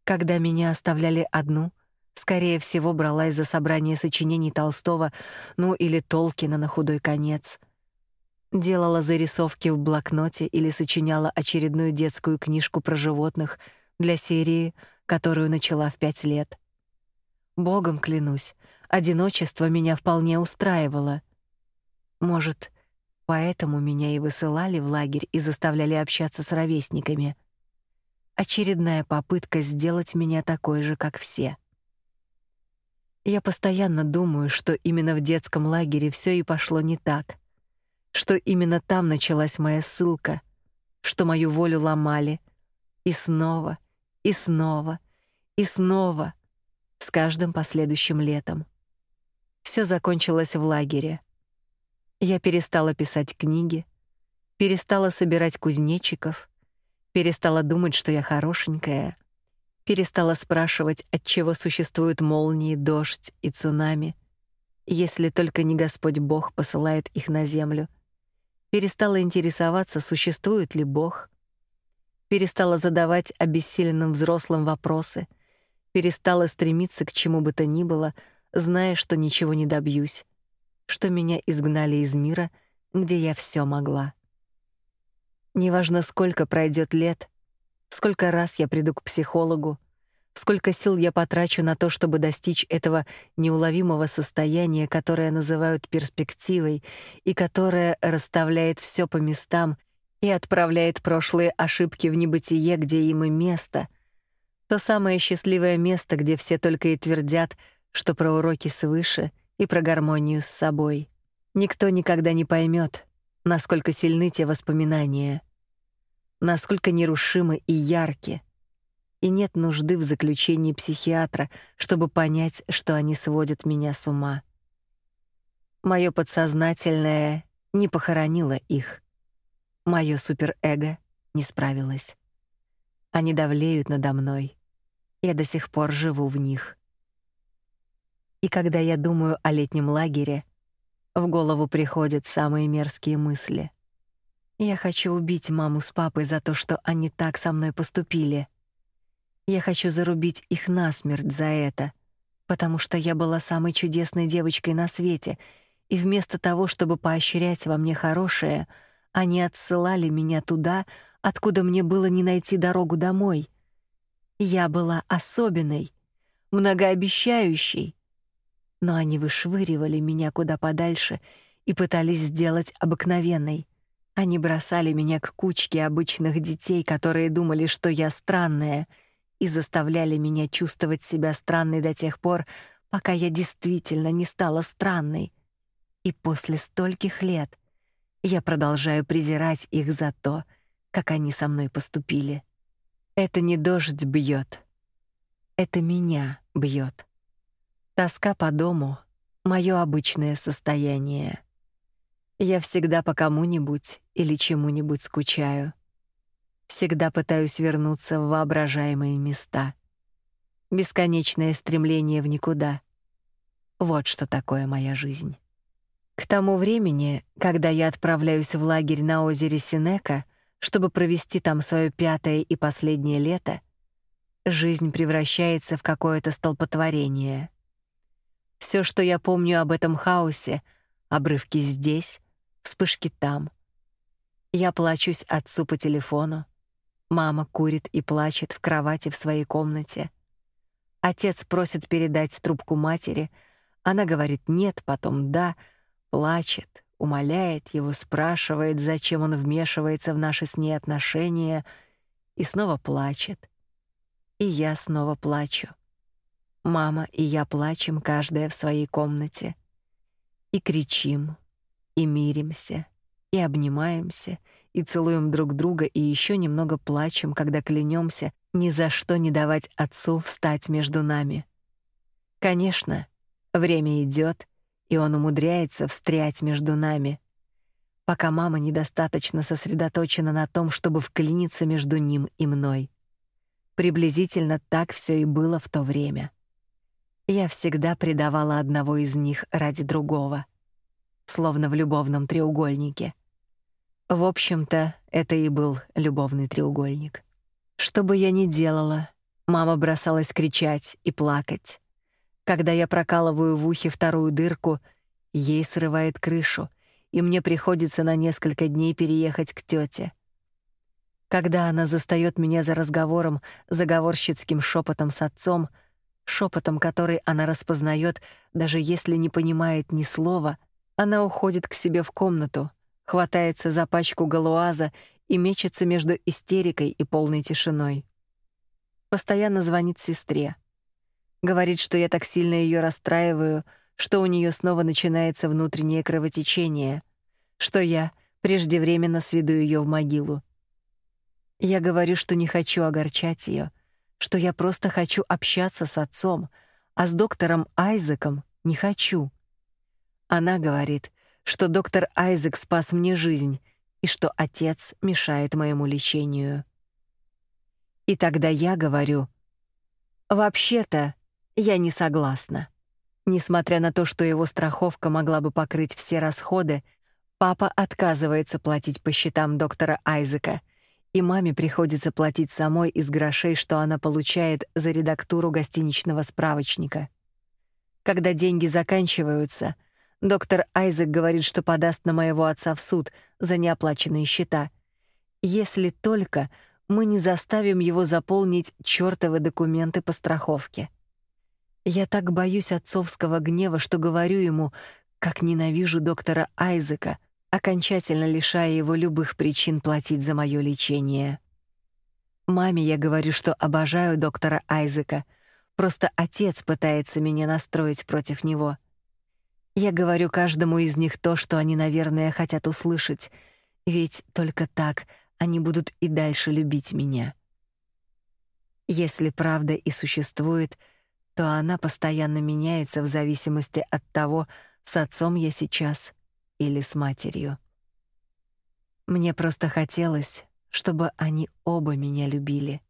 Когда меня оставляли одну, скорее всего, бралась за собрание сочинений Толстого, ну или Толкина на худой конец — делала зарисовки в блокноте или сочиняла очередную детскую книжку про животных для серии, которую начала в пять лет. Богом клянусь, одиночество меня вполне устраивало. Может, поэтому меня и высылали в лагерь и заставляли общаться с ровесниками. Очередная попытка сделать меня такой же, как все. Я постоянно думаю, что именно в детском лагере все и пошло не так — что именно там началась моя ссылка, что мою волю ломали. И снова, и снова, и снова, с каждым последующим летом. Все закончилось в лагере. Я перестала писать книги, перестала собирать кузнечиков, перестала думать, что я хорошенькая, перестала спрашивать, от чего существуют молнии, дождь и цунами, если только не Господь Бог посылает их на землю — перестала интересоваться, существует ли Бог, перестала задавать обессиленным взрослым вопросы, перестала стремиться к чему бы то ни было, зная, что ничего не добьюсь, что меня изгнали из мира, где я все могла. Неважно, сколько пройдет лет, сколько раз я приду к психологу, Сколько сил я потрачу на то, чтобы достичь этого неуловимого состояния, которое называют перспективой и которое расставляет все по местам и отправляет прошлые ошибки в небытие, где им и место. То самое счастливое место, где все только и твердят, что про уроки свыше и про гармонию с собой. Никто никогда не поймет, насколько сильны те воспоминания, насколько нерушимы и яркие и нет нужды в заключении психиатра, чтобы понять, что они сводят меня с ума. Моё подсознательное не похоронило их. Моё суперэго не справилось. Они давлеют надо мной. Я до сих пор живу в них. И когда я думаю о летнем лагере, в голову приходят самые мерзкие мысли. Я хочу убить маму с папой за то, что они так со мной поступили. Я хочу зарубить их насмерть за это, потому что я была самой чудесной девочкой на свете, и вместо того, чтобы поощрять во мне хорошее, они отсылали меня туда, откуда мне было не найти дорогу домой. Я была особенной, многообещающей, но они вышвыривали меня куда подальше и пытались сделать обыкновенной. Они бросали меня к кучке обычных детей, которые думали, что я странная, и заставляли меня чувствовать себя странной до тех пор, пока я действительно не стала странной. И после стольких лет я продолжаю презирать их за то, как они со мной поступили. Это не дождь бьет, это меня бьет. Тоска по дому — мое обычное состояние. Я всегда по кому-нибудь или чему-нибудь скучаю. Всегда пытаюсь вернуться в воображаемые места. Бесконечное стремление в никуда. Вот что такое моя жизнь. К тому времени, когда я отправляюсь в лагерь на озере Синека, чтобы провести там свое пятое и последнее лето, жизнь превращается в какое-то столпотворение. Все, что я помню об этом хаосе, обрывки здесь, вспышки там. Я плачусь отцу по телефону. Мама курит и плачет в кровати в своей комнате. Отец просит передать трубку матери. Она говорит нет, потом да, плачет, умоляет его, спрашивает, зачем он вмешивается в наши с ней отношения, и снова плачет. И я снова плачу. Мама и я плачем каждая в своей комнате. И кричим, и миримся, и обнимаемся, и целуем друг друга, и еще немного плачем, когда клянемся ни за что не давать отцу встать между нами. Конечно, время идет, и он умудряется встрять между нами, пока мама недостаточно сосредоточена на том, чтобы вклиниться между ним и мной. Приблизительно так все и было в то время. Я всегда предавала одного из них ради другого, словно в любовном треугольнике. В общем-то, это и был любовный треугольник. Что бы я ни делала, мама бросалась кричать и плакать. Когда я прокалываю в ухе вторую дырку, ей срывает крышу, и мне приходится на несколько дней переехать к тете. Когда она застаёт меня за разговором, заговорщицким шепотом с отцом — шепотом, который она распознает, даже если не понимает ни слова, она уходит к себе в комнату, хватается за пачку галуаза и мечется между истерикой и полной тишиной. Постоянно звонит сестре. Говорит, что я так сильно ее расстраиваю, что у нее снова начинается внутреннее кровотечение, что я преждевременно сведу ее в могилу. Я говорю, что не хочу огорчать ее что я просто хочу общаться с отцом, а с доктором Айзеком не хочу. Она говорит, что доктор Айзек спас мне жизнь и что отец мешает моему лечению. И тогда я говорю: "Вообще-то, я не согласна. Несмотря на то, что его страховка могла бы покрыть все расходы, папа отказывается платить по счетам доктора Айзека и маме приходится платить самой из грошей, что она получает за редактуру гостиничного справочника. Когда деньги заканчиваются, доктор Айзек говорит, что подаст на моего отца в суд за неоплаченные счета, если только мы не заставим его заполнить чёртовы документы по страховке. Я так боюсь отцовского гнева, что говорю ему, как ненавижу доктора Айзека — окончательно лишая его любых причин платить за моё лечение. Маме я говорю, что обожаю доктора Айзека. Просто отец пытается меня настроить против него. Я говорю каждому из них то, что они, наверное, хотят услышать, ведь только так они будут и дальше любить меня. Если правда и существует, то она постоянно меняется в зависимости от того, с отцом я сейчас или с матерью. Мне просто хотелось, чтобы они оба меня любили.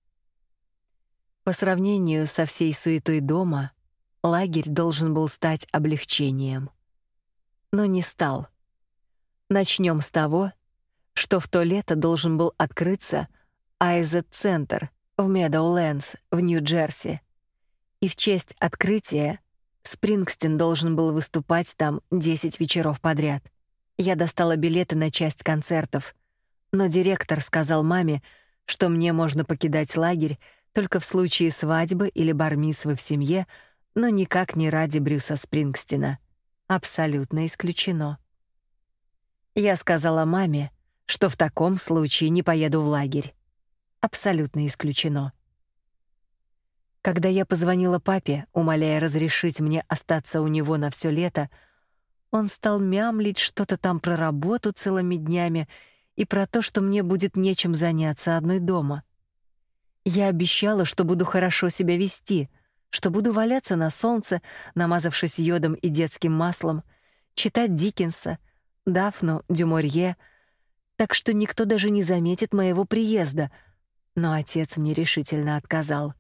По сравнению со всей суетой дома, лагерь должен был стать облегчением. Но не стал. Начнем с того, что в то лето должен был открыться Айзет-центр в Медоулендс в Нью-Джерси. И в честь открытия Спрингстин должен был выступать там 10 вечеров подряд. Я достала билеты на часть концертов, но директор сказал маме, что мне можно покидать лагерь только в случае свадьбы или бармицвы в семье, но никак не ради Брюса Спрингстина. Абсолютно исключено. Я сказала маме, что в таком случае не поеду в лагерь. Абсолютно исключено. Когда я позвонила папе, умоляя разрешить мне остаться у него на все лето, он стал мямлить что-то там про работу целыми днями и про то, что мне будет нечем заняться одной дома. Я обещала, что буду хорошо себя вести, что буду валяться на солнце, намазавшись йодом и детским маслом, читать Диккенса, Дафну, Дюморье, так что никто даже не заметит моего приезда. Но отец мне решительно отказал.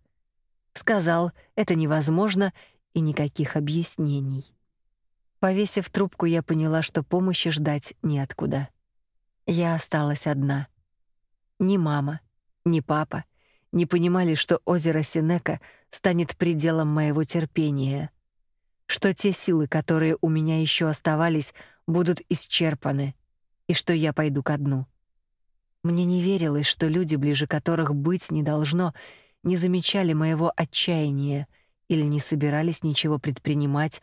Сказал, это невозможно и никаких объяснений. Повесив трубку, я поняла, что помощи ждать неоткуда. Я осталась одна. Ни мама, ни папа не понимали, что озеро Синека станет пределом моего терпения, что те силы, которые у меня еще оставались, будут исчерпаны, и что я пойду ко дну. Мне не верилось, что люди, ближе которых быть не должно, не замечали моего отчаяния или не собирались ничего предпринимать,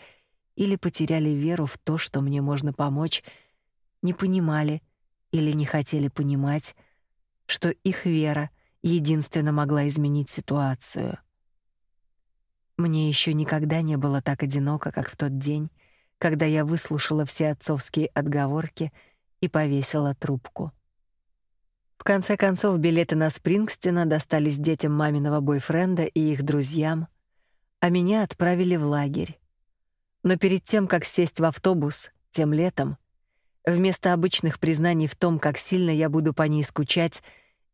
или потеряли веру в то, что мне можно помочь, не понимали или не хотели понимать, что их вера единственно могла изменить ситуацию. Мне еще никогда не было так одиноко, как в тот день, когда я выслушала все отцовские отговорки и повесила трубку. В конце концов, билеты на Спрингстина достались детям маминого бойфренда и их друзьям, а меня отправили в лагерь. Но перед тем, как сесть в автобус тем летом, вместо обычных признаний в том, как сильно я буду по ней скучать,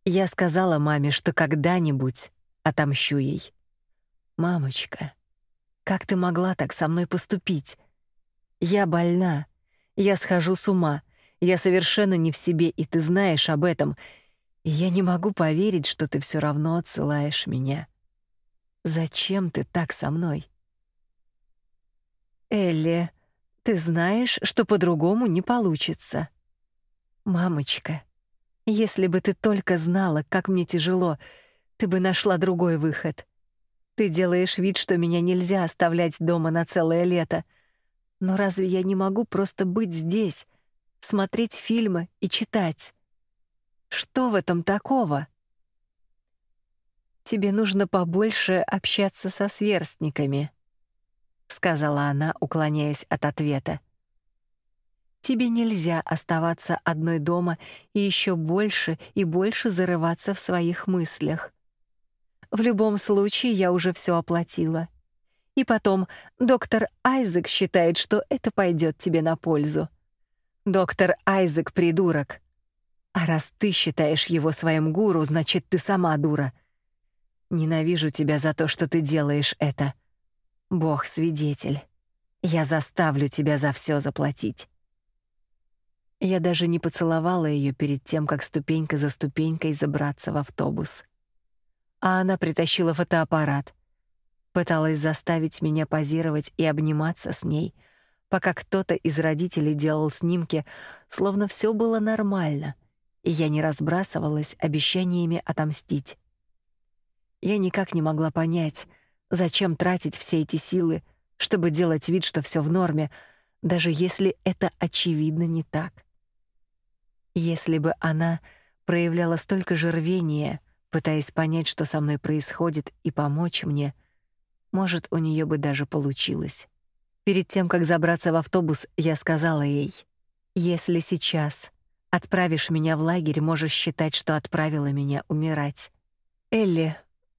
я сказала маме, что когда-нибудь отомщу ей. Мамочка, как ты могла так со мной поступить? Я больна. Я схожу с ума. Я совершенно не в себе, и ты знаешь об этом. И я не могу поверить, что ты все равно отсылаешь меня. Зачем ты так со мной? Элли, ты знаешь, что по-другому не получится. Мамочка, если бы ты только знала, как мне тяжело, ты бы нашла другой выход. Ты делаешь вид, что меня нельзя оставлять дома на целое лето. Но разве я не могу просто быть здесь, смотреть фильмы и читать. Что в этом такого? Тебе нужно побольше общаться со сверстниками, сказала она, уклоняясь от ответа. Тебе нельзя оставаться одной дома и еще больше и больше зарываться в своих мыслях. В любом случае я уже все оплатила. И потом, доктор Айзек считает, что это пойдет тебе на пользу. Доктор Айзек придурок. А раз ты считаешь его своим гуру, значит, ты сама дура. Ненавижу тебя за то, что ты делаешь это. Бог свидетель. Я заставлю тебя за все заплатить. Я даже не поцеловала ее перед тем, как ступенька за ступенькой забраться в автобус. А она притащила фотоаппарат. Пыталась заставить меня позировать и обниматься с ней — пока кто-то из родителей делал снимки, словно все было нормально, и я не разбрасывалась обещаниями отомстить. Я никак не могла понять, зачем тратить все эти силы, чтобы делать вид, что все в норме, даже если это очевидно не так. Если бы она проявляла столько же рвения, пытаясь понять, что со мной происходит, и помочь мне, может, у нее бы даже получилось. Перед тем, как забраться в автобус, я сказала ей: "Если сейчас отправишь меня в лагерь, можешь считать, что отправила меня умирать. Элли,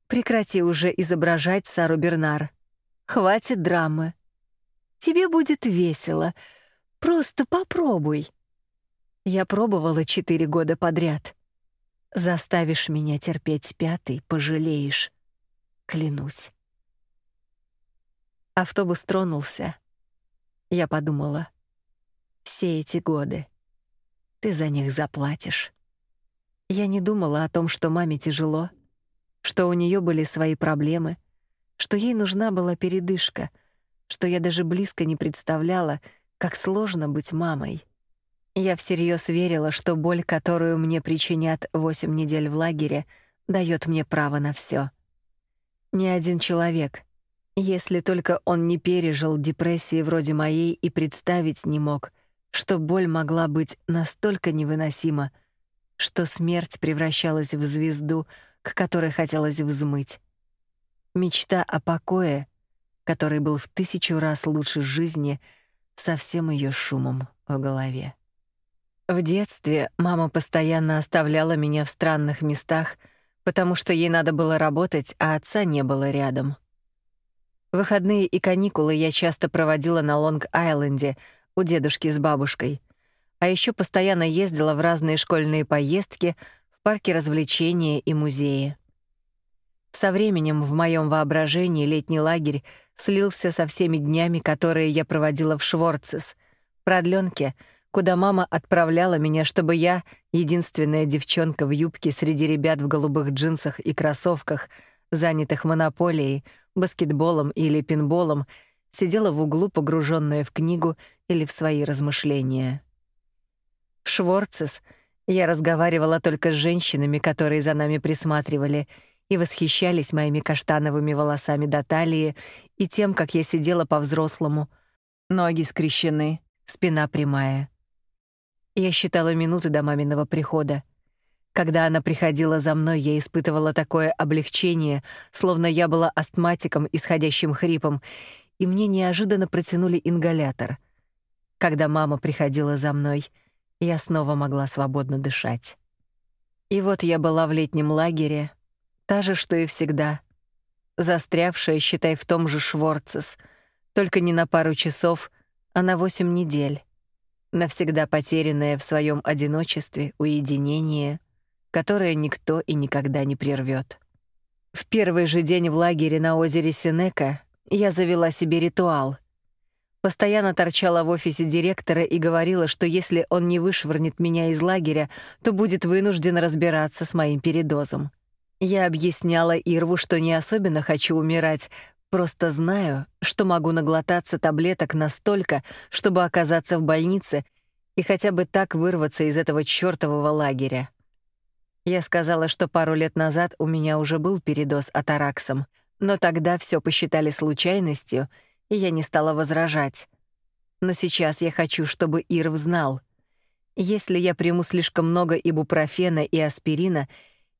прекрати уже изображать Сару Бернар. Хватит драмы. Тебе будет весело. Просто попробуй. Я пробовала четыре года подряд. Заставишь меня терпеть пятый, пожалеешь. клянусь. Автобус тронулся. Я подумала: все эти годы ты за них заплатишь. Я не думала о том, что маме тяжело, что у нее были свои проблемы, что ей нужна была передышка, что я даже близко не представляла, как сложно быть мамой. Я всерьез верила, что боль, которую мне причинят восемь недель в лагере, дает мне право на все. Ни один человек, если только он не пережил депрессии вроде моей и представить не мог, что боль могла быть настолько невыносима, что смерть превращалась в звезду, к которой хотелось взмыть. Мечта о покое, который был в тысячу раз лучше жизни, со всем ее шумом в голове. В детстве мама постоянно оставляла меня в странных местах, потому что ей надо было работать, а отца не было рядом. Выходные и каникулы я часто проводила на Лонг-Айленде у дедушки с бабушкой — а еще постоянно ездила в разные школьные поездки, парки развлечения и музеи. Со временем в моем воображении летний лагерь слился со всеми днями, которые я проводила в Шворцес, продлёнке, куда мама отправляла меня, чтобы я, единственная девчонка в юбке среди ребят в голубых джинсах и кроссовках, занятых монополией, баскетболом или пинболом, сидела в углу, погруженная в книгу или в свои размышления. В Шворцес я разговаривала только с женщинами, которые за нами присматривали, и восхищались моими каштановыми волосами до талии и тем, как я сидела по-взрослому, ноги скрещены, спина прямая. Я считала минуты до маминого прихода. Когда она приходила за мной, я испытывала такое облегчение, словно я была астматиком, исходящим хрипом, и мне неожиданно протянули ингалятор. Когда мама приходила за мной — я снова могла свободно дышать. И вот я была в летнем лагере, та же, что и всегда, застрявшая, считай, в том же Шворцес, только не на пару часов, а на восемь недель, навсегда потерянная в своем одиночестве, уединении, которое никто и никогда не прервет. В первый же день в лагере на озере Синека я завела себе ритуал — Постоянно торчала в офисе директора и говорила, что если он не вышвырнет меня из лагеря, то будет вынужден разбираться с моим передозом. Я объясняла Ирву, что не особенно хочу умирать, просто знаю, что могу наглотаться таблеток настолько, чтобы оказаться в больнице и хотя бы так вырваться из этого чёртового лагеря. Я сказала, что пару лет назад у меня уже был передоз атараксом, но тогда всё посчитали случайностью — и я не стала возражать. Но сейчас я хочу, чтобы Ирв знал. Если я приму слишком много ибупрофена и аспирина,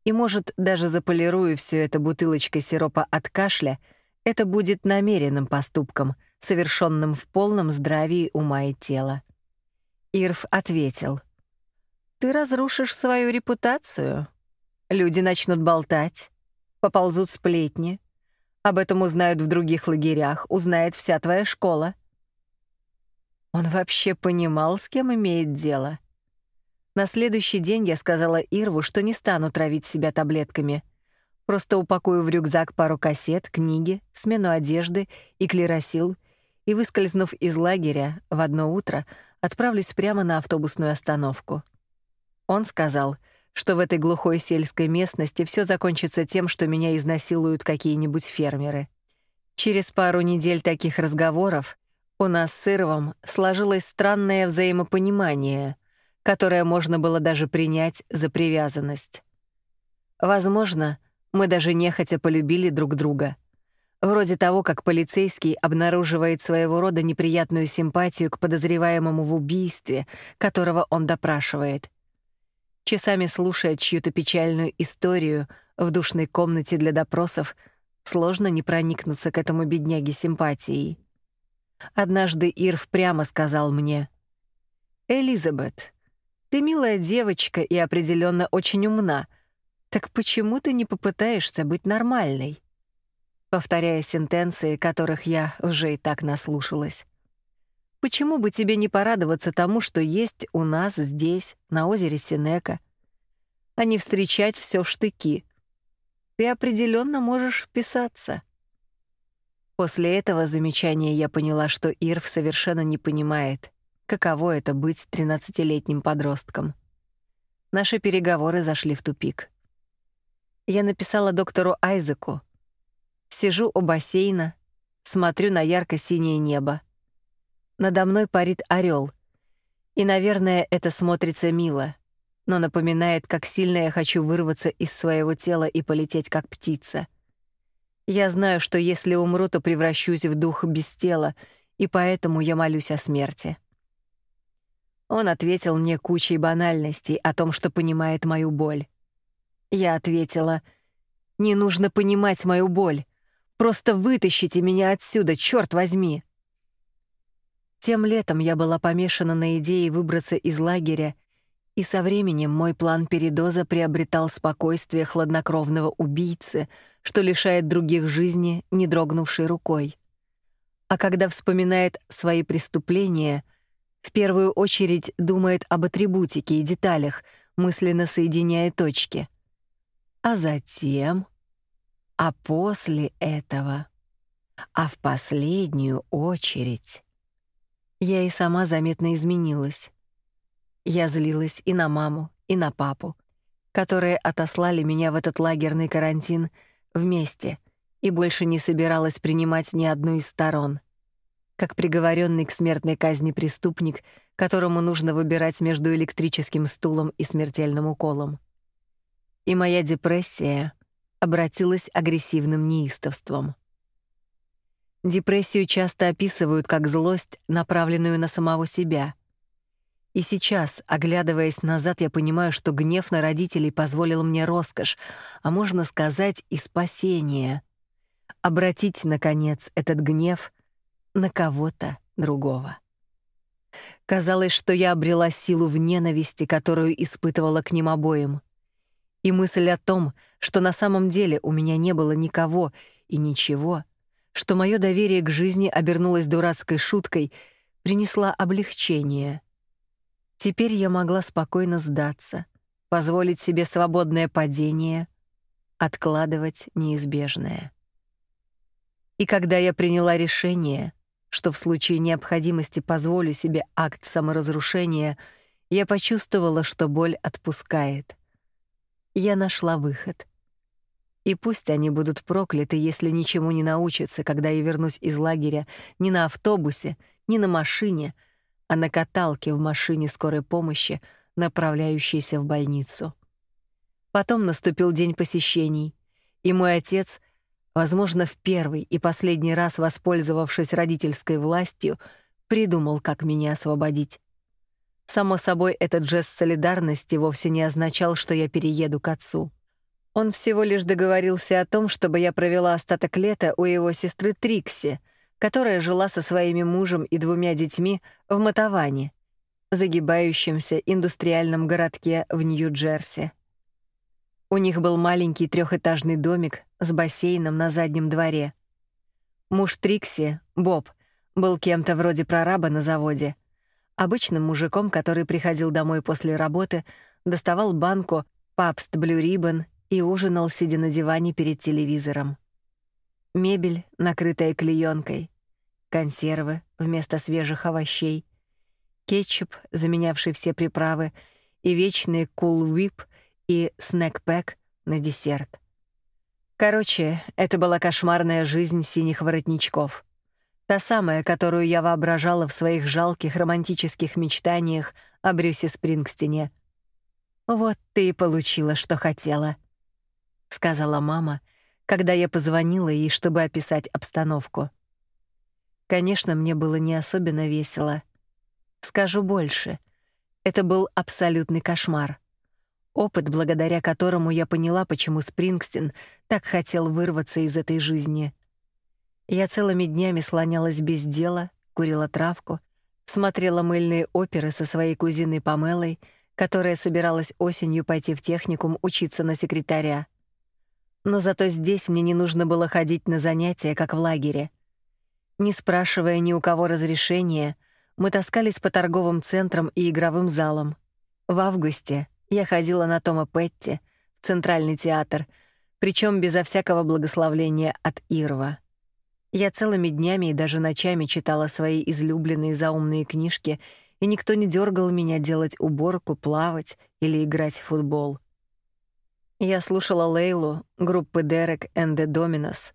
и, может, даже заполирую все это бутылочкой сиропа от кашля, это будет намеренным поступком, совершенным в полном здравии ума и тела. Ирв ответил. «Ты разрушишь свою репутацию. Люди начнут болтать, поползут сплетни, об этом узнают в других лагерях, узнает вся твоя школа. Он вообще понимал, с кем имеет дело. На следующий день я сказала Ирву, что не стану травить себя таблетками. Просто упакую в рюкзак пару кассет, книги, смену одежды и клеросил, и, выскользнув из лагеря в одно утро, отправлюсь прямо на автобусную остановку. Он сказал — что в этой глухой сельской местности все закончится тем, что меня изнасилуют какие-нибудь фермеры. Через пару недель таких разговоров у нас с Ирвом сложилось странное взаимопонимание, которое можно было даже принять за привязанность. Возможно, мы даже нехотя полюбили друг друга. Вроде того, как полицейский обнаруживает своего рода неприятную симпатию к подозреваемому в убийстве, которого он допрашивает — Часами слушая чью-то печальную историю в душной комнате для допросов, сложно не проникнуться к этому бедняге симпатией. Однажды Ирв прямо сказал мне: "Элизабет, ты милая девочка и определенно очень умна. Так почему ты не попытаешься быть нормальной?" Повторяя сентенции, которых я уже и так наслушалась. Почему бы тебе не порадоваться тому, что есть у нас здесь, на озере Синека, а не встречать все в штыки? Ты определенно можешь вписаться. После этого замечания я поняла, что Ирв совершенно не понимает, каково это быть тринадцатилетним подростком. Наши переговоры зашли в тупик. Я написала доктору Айзеку. Сижу у бассейна, смотрю на ярко-синее небо. Надо мной парит орел, И, наверное, это смотрится мило, но напоминает, как сильно я хочу вырваться из своего тела и полететь как птица. Я знаю, что если умру, то превращусь в дух без тела, и поэтому я молюсь о смерти. Он ответил мне кучей банальностей о том, что понимает мою боль. Я ответила: "Не нужно понимать мою боль. Просто вытащите меня отсюда, черт возьми". Тем летом я была помешана на идее выбраться из лагеря, и со временем мой план передоза приобретал спокойствие хладнокровного убийцы, что лишает других жизни, не дрогнувшей рукой. А когда вспоминает свои преступления — в первую очередь думает об атрибутике и деталях, мысленно соединяя точки. А затем, а после этого, а в последнюю очередь я и сама заметно изменилась. Я злилась и на маму, и на папу, которые отослали меня в этот лагерный карантин вместе и больше не собиралась принимать ни одну из сторон как приговоренный к смертной казни преступник, которому нужно выбирать между электрическим стулом и смертельным уколом. И моя депрессия обратилась агрессивным неистовством. Депрессию часто описывают как злость, направленную на самого себя. И сейчас, оглядываясь назад, я понимаю, что гнев на родителей позволил мне роскошь, а можно сказать и спасение. Обратить наконец этот гнев на кого-то другого. Казалось, что я обрела силу в ненависти, которую испытывала к ним обоим. И мысль о том, что на самом деле у меня не было никого и ничего, что мое доверие к жизни обернулось дурацкой шуткой, принесла облегчение. Теперь я могла спокойно сдаться, позволить себе свободное падение, откладывать неизбежное. И когда я приняла решение, что в случае необходимости позволю себе акт саморазрушения, я почувствовала, что боль отпускает. Я нашла выход. И пусть они будут прокляты, если ничему не научатся, когда я вернусь из лагеря ни на автобусе, ни на машине, а на каталке в машине скорой помощи, направляющейся в больницу. Потом наступил день посещений, и мой отец возможно, в первый и последний раз воспользовавшись родительской властью, придумал, как меня освободить. Само собой, этот жест солидарности вовсе не означал, что я перееду к отцу. Он всего лишь договорился о том, чтобы я провела остаток лета у его сестры Трикси, которая жила со своими мужем и двумя детьми в Матаване, загибающемся индустриальном городке в Нью-Джерси. У них был маленький трехэтажный домик с бассейном на заднем дворе. Муж Трикси, Боб, был кем-то вроде прораба на заводе, обычным мужиком, который приходил домой после работы, доставал банку Папст Блю Ribbon и ужинал, сидя на диване перед телевизором. Мебель, накрытая клеенкой, консервы вместо свежих овощей, кетчуп, заменявший все приправы, и вечный Cool Whip — и снэк-пэк на десерт. Короче, это была кошмарная жизнь синих воротничков. Та самая, которую я воображала в своих жалких романтических мечтаниях о Брюсе Спрингстине. «Вот ты и получила, что хотела», — сказала мама, когда я позвонила ей, чтобы описать обстановку. Конечно, мне было не особенно весело. Скажу больше. Это был абсолютный кошмар. Опыт, благодаря которому я поняла, почему Спрингстин так хотел вырваться из этой жизни. Я целыми днями слонялась без дела, курила травку, смотрела мыльные оперы со своей кузиной Памелой, которая собиралась осенью пойти в техникум учиться на секретаря. Но зато здесь мне не нужно было ходить на занятия, как в лагере. Не спрашивая ни у кого разрешения, мы таскались по торговым центрам и игровым залам. В августе я ходила на Тома Петти, в Центральный театр, причем безо всякого благословления от Ирва. Я целыми днями и даже ночами читала свои излюбленные заумные книжки, и никто не дергал меня делать уборку, плавать или играть в футбол. Я слушала Лейлу группы Derek and the Dominos,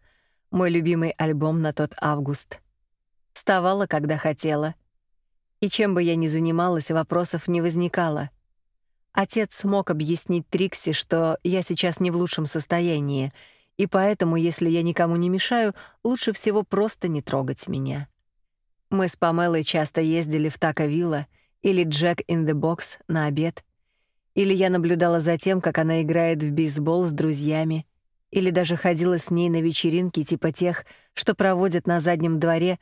мой любимый альбом на тот август. Вставала, когда хотела. И чем бы я ни занималась, вопросов не возникало. Отец смог объяснить Трикси, что я сейчас не в лучшем состоянии, и поэтому, если я никому не мешаю, лучше всего просто не трогать меня. Мы с Памелой часто ездили в Тако-Вилла или Джек in the Box на обед, или я наблюдала за тем, как она играет в бейсбол с друзьями, или даже ходила с ней на вечеринки типа тех, что проводят на заднем дворе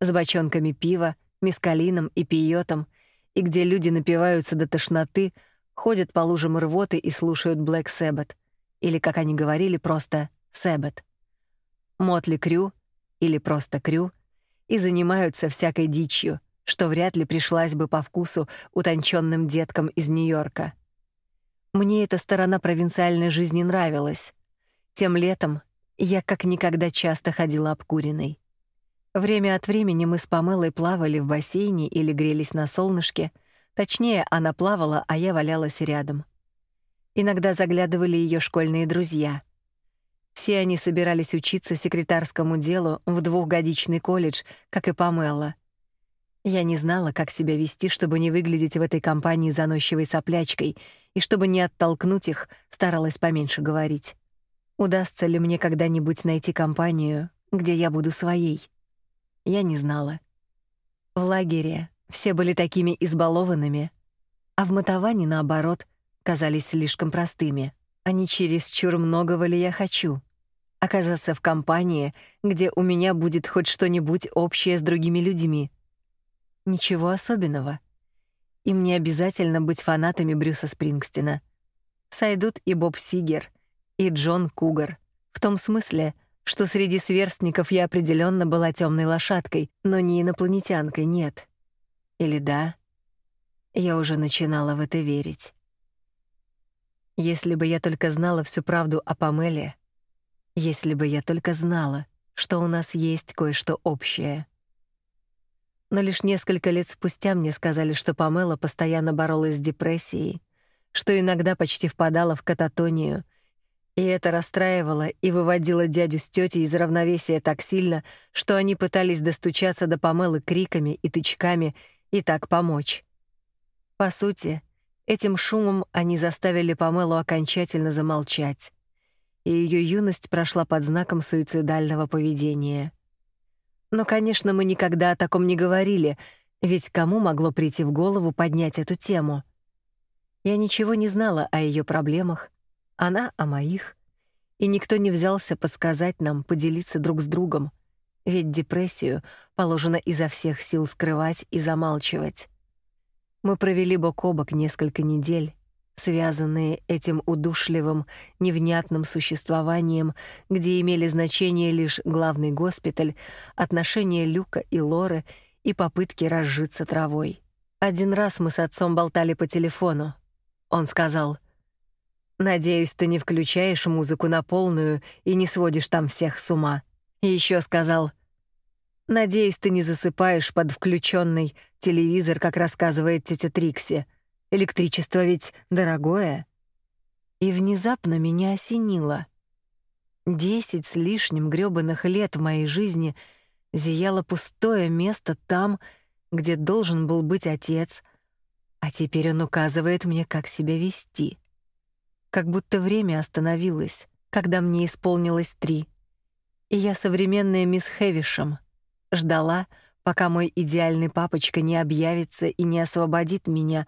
с бочонками пива, мескалином и пиотом, и где люди напиваются до тошноты, ходят по лужам рвоты и слушают Black Sabbath, или, как они говорили, просто Сэббет, Мотли Крю или просто Крю и занимаются всякой дичью, что вряд ли пришлась бы по вкусу утонченным деткам из Нью-Йорка. Мне эта сторона провинциальной жизни нравилась. Тем летом я как никогда часто ходила обкуренной. Время от времени мы с Памелой плавали в бассейне или грелись на солнышке. Точнее, она плавала, а я валялась рядом. Иногда заглядывали ее школьные друзья. Все они собирались учиться секретарскому делу в двухгодичный колледж, как и Памела. Я не знала, как себя вести, чтобы не выглядеть в этой компании заносчивой соплячкой, и чтобы не оттолкнуть их, старалась поменьше говорить. Удастся ли мне когда-нибудь найти компанию, где я буду своей? Я не знала. В лагере все были такими избалованными, а в Матаване, наоборот, казались слишком простыми — а не чересчур многого ли я хочу. Оказаться в компании, где у меня будет хоть что-нибудь общее с другими людьми. Ничего особенного. Им не обязательно быть фанатами Брюса Спрингстина. Сойдут и Боб Сигер, и Джон Кугар. В том смысле, что среди сверстников я определенно была темной лошадкой, но не инопланетянкой, нет. Или да? Я уже начинала в это верить. Если бы я только знала всю правду о Памеле, если бы я только знала, что у нас есть кое-что общее. Но лишь несколько лет спустя мне сказали, что Памела постоянно боролась с депрессией, что иногда почти впадала в кататонию, и это расстраивало и выводило дядю с тетей из равновесия так сильно, что они пытались достучаться до Памелы криками и тычками и так помочь. По сути, Этим шумом они заставили Памелу окончательно замолчать, и ее юность прошла под знаком суицидального поведения. Но, конечно, мы никогда о таком не говорили, ведь кому могло прийти в голову поднять эту тему? Я ничего не знала о ее проблемах, она о моих, и никто не взялся подсказать нам поделиться друг с другом, ведь депрессию положено изо всех сил скрывать и замалчивать. Мы провели бок о бок несколько недель, связанные этим удушливым, невнятным существованием, где имели значение лишь главный госпиталь, отношения Люка и Лоры и попытки разжиться травой. Один раз мы с отцом болтали по телефону. Он сказал: "Надеюсь, ты не включаешь музыку на полную и не сводишь там всех с ума". И еще сказал: Надеюсь, ты не засыпаешь под включенный телевизор, как рассказывает тетя Трикси. Электричество ведь дорогое. И внезапно меня осенило. Десять с лишним грёбаных лет в моей жизни зияло пустое место там, где должен был быть отец, а теперь он указывает мне, как себя вести. Как будто время остановилось, когда мне исполнилось три, и я современная мисс Хэвишем — Ждала, пока мой идеальный папочка не объявится и не освободит меня,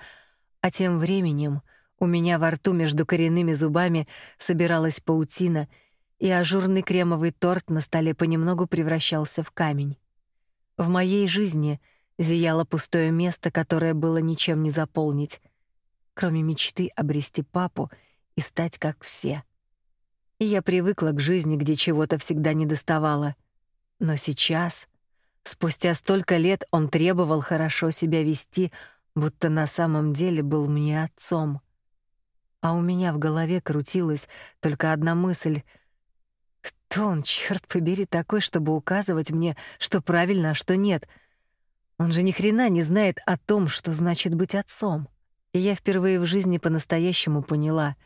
а тем временем у меня во рту между коренными зубами собиралась паутина, и ажурный кремовый торт на столе понемногу превращался в камень. В моей жизни зияло пустое место, которое было ничем не заполнить, кроме мечты обрести папу и стать как все. И я привыкла к жизни, где чего-то всегда недоставало. Но сейчас Спустя столько лет он требовал хорошо себя вести, будто на самом деле был мне отцом. А у меня в голове крутилась только одна мысль: кто он, черт побери, такой, чтобы указывать мне, что правильно, а что нет? Он же ни хрена не знает о том, что значит быть отцом. И я впервые в жизни по-настоящему поняла,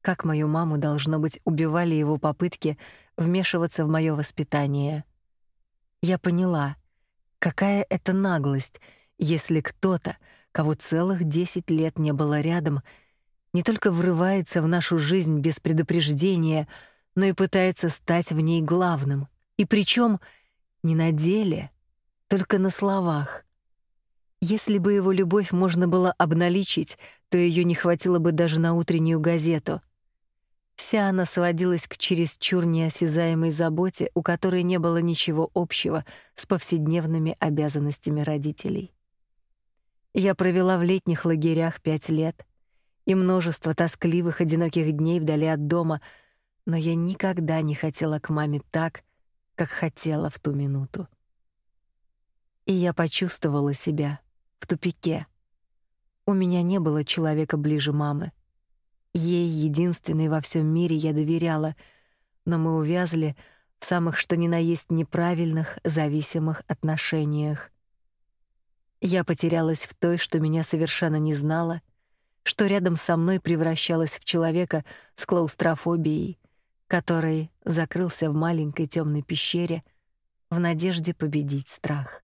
как мою маму должно быть убивали его попытки вмешиваться в моё воспитание. Я поняла, какая это наглость, если кто-то, кого целых 10 лет не было рядом, не только врывается в нашу жизнь без предупреждения, но и пытается стать в ней главным. И причем не на деле, только на словах. Если бы его любовь можно было обналичить, то ее не хватило бы даже на утреннюю газету. Вся она сводилась к чересчур неосязаемой заботе, у которой не было ничего общего с повседневными обязанностями родителей. Я провела в летних лагерях пять лет и множество тоскливых, одиноких дней вдали от дома, но я никогда не хотела к маме так, как хотела в ту минуту. И я почувствовала себя в тупике. У меня не было человека ближе мамы. Ей единственной во всем мире я доверяла, но мы увязли в самых что ни на есть неправильных, зависимых отношениях. Я потерялась в той, что меня совершенно не знала, что рядом со мной превращалась в человека с клаустрофобией, который закрылся в маленькой темной пещере в надежде победить страх.